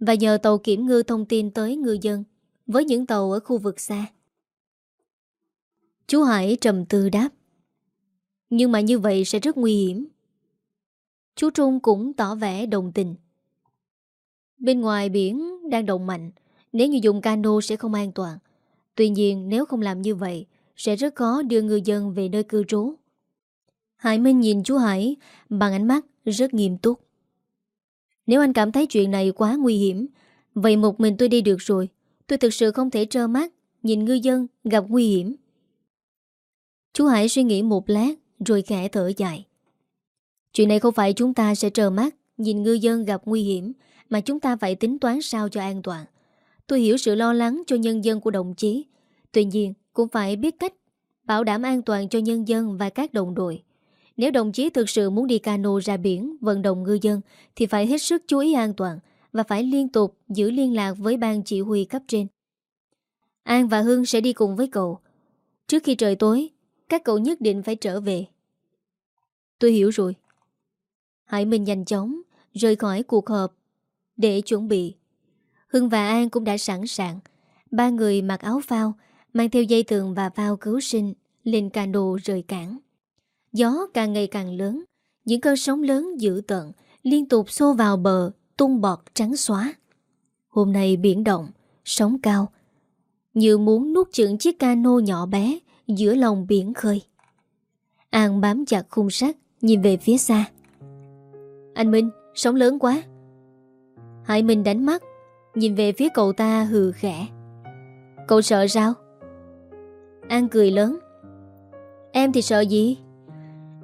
Speaker 1: và nhờ tàu kiểm ngư thông tin tới ngư dân với những tàu ở khu vực xa. Chú Hải trầm tư đáp. Nhưng mà như vậy sẽ rất nguy hiểm. Chú Trung cũng tỏ vẻ đồng tình. Bên ngoài biển đang động mạnh, nếu như dùng cano sẽ không an toàn. Tuy nhiên nếu không làm như vậy, sẽ rất khó đưa ngư dân về nơi cư trú. Hải Minh nhìn chú Hải bằng ánh mắt rất nghiêm túc. Nếu anh cảm thấy chuyện này quá nguy hiểm, vậy một mình tôi đi được rồi. Tôi thực sự không thể trơ mắt nhìn ngư dân gặp nguy hiểm. Chú Hải suy nghĩ một lát rồi khẽ thở dài. Chuyện này không phải chúng ta sẽ trơ mắt nhìn ngư dân gặp nguy hiểm mà chúng ta phải tính toán sao cho an toàn. Tôi hiểu sự lo lắng cho nhân dân của đồng chí. Tuy nhiên, cũng phải biết cách bảo đảm an toàn cho nhân dân và các đồng đội. Nếu đồng chí thực sự muốn đi cano ra biển vận động ngư dân thì phải hết sức chú ý an toàn và phải liên tục giữ liên lạc với ban chỉ huy cấp trên. An và Hưng sẽ đi cùng với cậu. Trước khi trời tối, các cậu nhất định phải trở về. Tôi hiểu rồi. Hải Minh nhanh chóng rời khỏi cuộc họp để chuẩn bị. Hưng và An cũng đã sẵn sàng. Ba người mặc áo phao, mang theo dây tường và phao cứu sinh lên cano rời cảng. Gió càng ngày càng lớn, những cơn sóng lớn dữ tận liên tục xô vào bờ, tung bọt trắng xóa. Hôm nay biển động, sóng cao, như muốn nuốt chửng chiếc cano nhỏ bé giữa lòng biển khơi. An bám chặt khung sắt, nhìn về phía xa. Anh Minh, sóng lớn quá. Hải Minh đánh mắt, nhìn về phía cậu ta hừ khẽ. Cậu sợ sao? An cười lớn. Em thì sợ gì?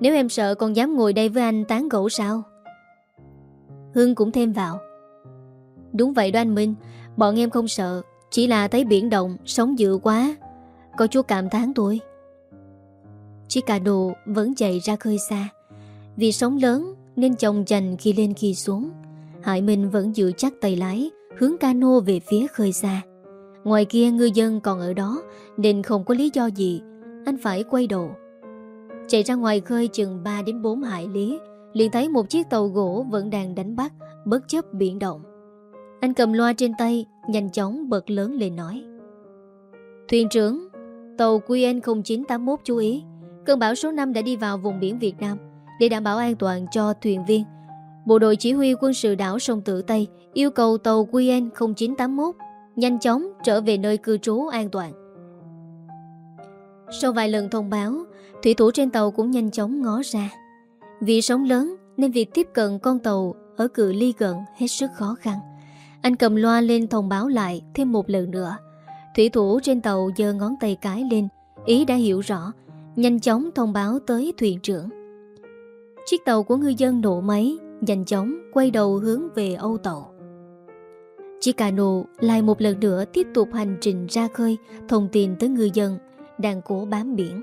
Speaker 1: Nếu em sợ còn dám ngồi đây với anh tán gẫu sao? Hương cũng thêm vào. Đúng vậy đó anh Minh, bọn em không sợ, chỉ là thấy biển động, sóng dữ quá. Có chú cảm thán tôi. Chiếc cà đồ vẫn chạy ra khơi xa. Vì sóng lớn nên chồng chành khi lên khi xuống. Hải Minh vẫn giữ chắc tay lái, hướng cano về phía khơi xa. Ngoài kia ngư dân còn ở đó nên không có lý do gì anh phải quay đầu. Chạy ra ngoài khơi chừng 3 đến 4 hải lý, liền thấy một chiếc tàu gỗ vẫn đang đánh bắt, bất chấp biển động. Anh cầm loa trên tay, nhanh chóng bật lớn lên nói. Thuyền trưởng, Tàu QN0981 chú ý, Cơn bão số 5 đã đi vào vùng biển Việt Nam. Để đảm bảo an toàn cho thuyền viên, Bộ đội chỉ huy quân sự đảo sông Tử Tây Yêu cầu tàu QN0981 Nhanh chóng trở về nơi cư trú an toàn. Sau vài lần thông báo Thủy thủ trên tàu cũng nhanh chóng ngó ra. Vì sóng lớn Nên việc tiếp cận con tàu Ở cự ly gần hết sức khó khăn. Anh cầm loa lên thông báo lại Thêm một lần nữa. Thủy thủ trên tàu giơ ngón tay cái lên, Ý đã hiểu rõ, Nhanh chóng thông báo tới thuyền trưởng. Chiếc tàu của ngư dân nổ máy, Nhanh chóng quay đầu hướng về Âu Tàu. Chiếc cano lại một lần nữa tiếp tục hành trình ra khơi, Thông tin tới ngư dân Đang cố bám biển.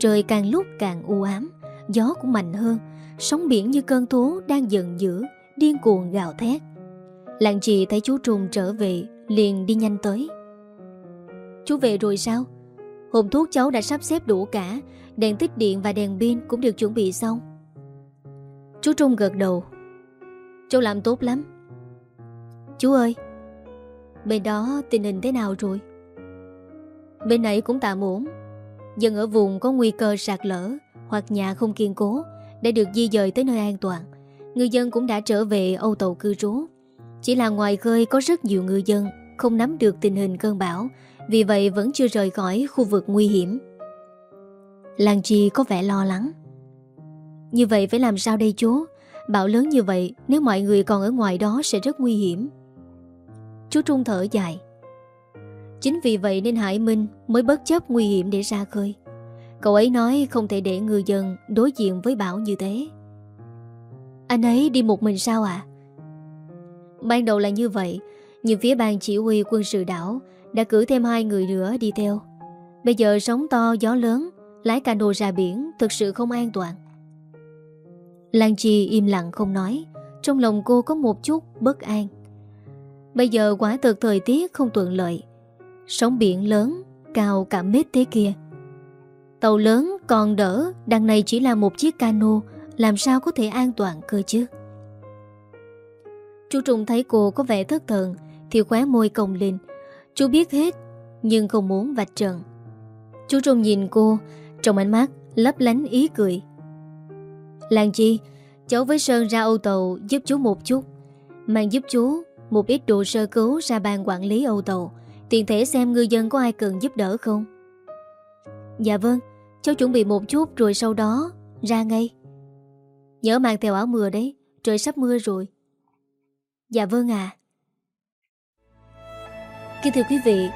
Speaker 1: Trời càng lúc càng u ám, Gió cũng mạnh hơn, Sóng biển như cơn thú đang giận dữ, Điên cuồng gào thét. Làng chị thấy chú Trung trở về, Liền đi nhanh tới. Chú về rồi sao? Hồn thuốc cháu đã sắp xếp đủ cả, Đèn tích điện và đèn pin cũng được chuẩn bị xong. Chú Trung gật đầu. Cháu làm tốt lắm. Chú ơi, Bên đó tình hình thế nào rồi? Bên này cũng tạm ổn. Dân ở vùng có nguy cơ sạt lở Hoặc nhà không kiên cố Đã được di dời tới nơi an toàn. Ngư dân cũng đã trở về Âu Tàu cư trú. Chỉ là ngoài khơi có rất nhiều ngư dân, Không nắm được tình hình cơn bão, Vì vậy vẫn chưa rời khỏi khu vực nguy hiểm. Làng Chi có vẻ lo lắng. Như vậy phải làm sao đây chú? Bão lớn như vậy, Nếu mọi người còn ở ngoài đó sẽ rất nguy hiểm. Chú Trung thở dài. Chính vì vậy nên Hải Minh mới bất chấp nguy hiểm để ra khơi Cậu ấy nói không thể để người dân đối diện với bão như thế Anh ấy đi một mình sao ạ? À? Ban đầu là như vậy, Nhưng phía ban chỉ huy quân sự đảo Đã cử thêm hai người nữa đi theo Bây giờ sóng to gió lớn, Lái cano ra biển Thực sự không an toàn Lan Chi im lặng không nói, Trong lòng cô có một chút bất an Bây giờ quả thực thời tiết không thuận lợi Sóng biển lớn Cao cả mét thế kia. Tàu lớn còn đỡ, Đằng này chỉ là một chiếc cano, Làm sao có thể an toàn cơ chứ? Chú Trung thấy cô có vẻ thất thần, Thì khóe môi cồng lên. Chú biết hết, Nhưng không muốn vạch trần. Chú Trung nhìn cô, Trong ánh mắt lấp lánh ý cười. Lan Chi, Cháu với Sơn ra ô tàu giúp chú một chút, Mang giúp chú một ít đồ sơ cứu ra ban quản lý ô tàu. Tiền thể xem ngư dân có ai cần giúp đỡ không? Dạ vâng Cháu chuẩn bị một chút rồi sau đó Ra ngay. Nhớ mang theo áo mưa đấy Trời sắp mưa rồi. Dạ vâng à Kính thưa quý vị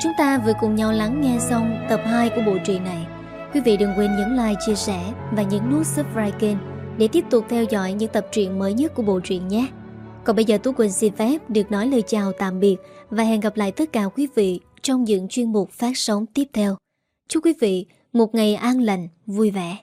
Speaker 1: Chúng ta vừa cùng nhau lắng nghe xong tập 2 của bộ truyện này. Quý vị đừng quên nhấn like, chia sẻ và nhấn nút subscribe kênh để tiếp tục theo dõi những tập truyện mới nhất của bộ truyện nhé. Còn bây giờ Tú Quỳnh xin phép được nói lời chào tạm biệt và hẹn gặp lại tất cả quý vị trong những chuyên mục phát sóng tiếp theo. Chúc quý vị một ngày an lành, vui vẻ.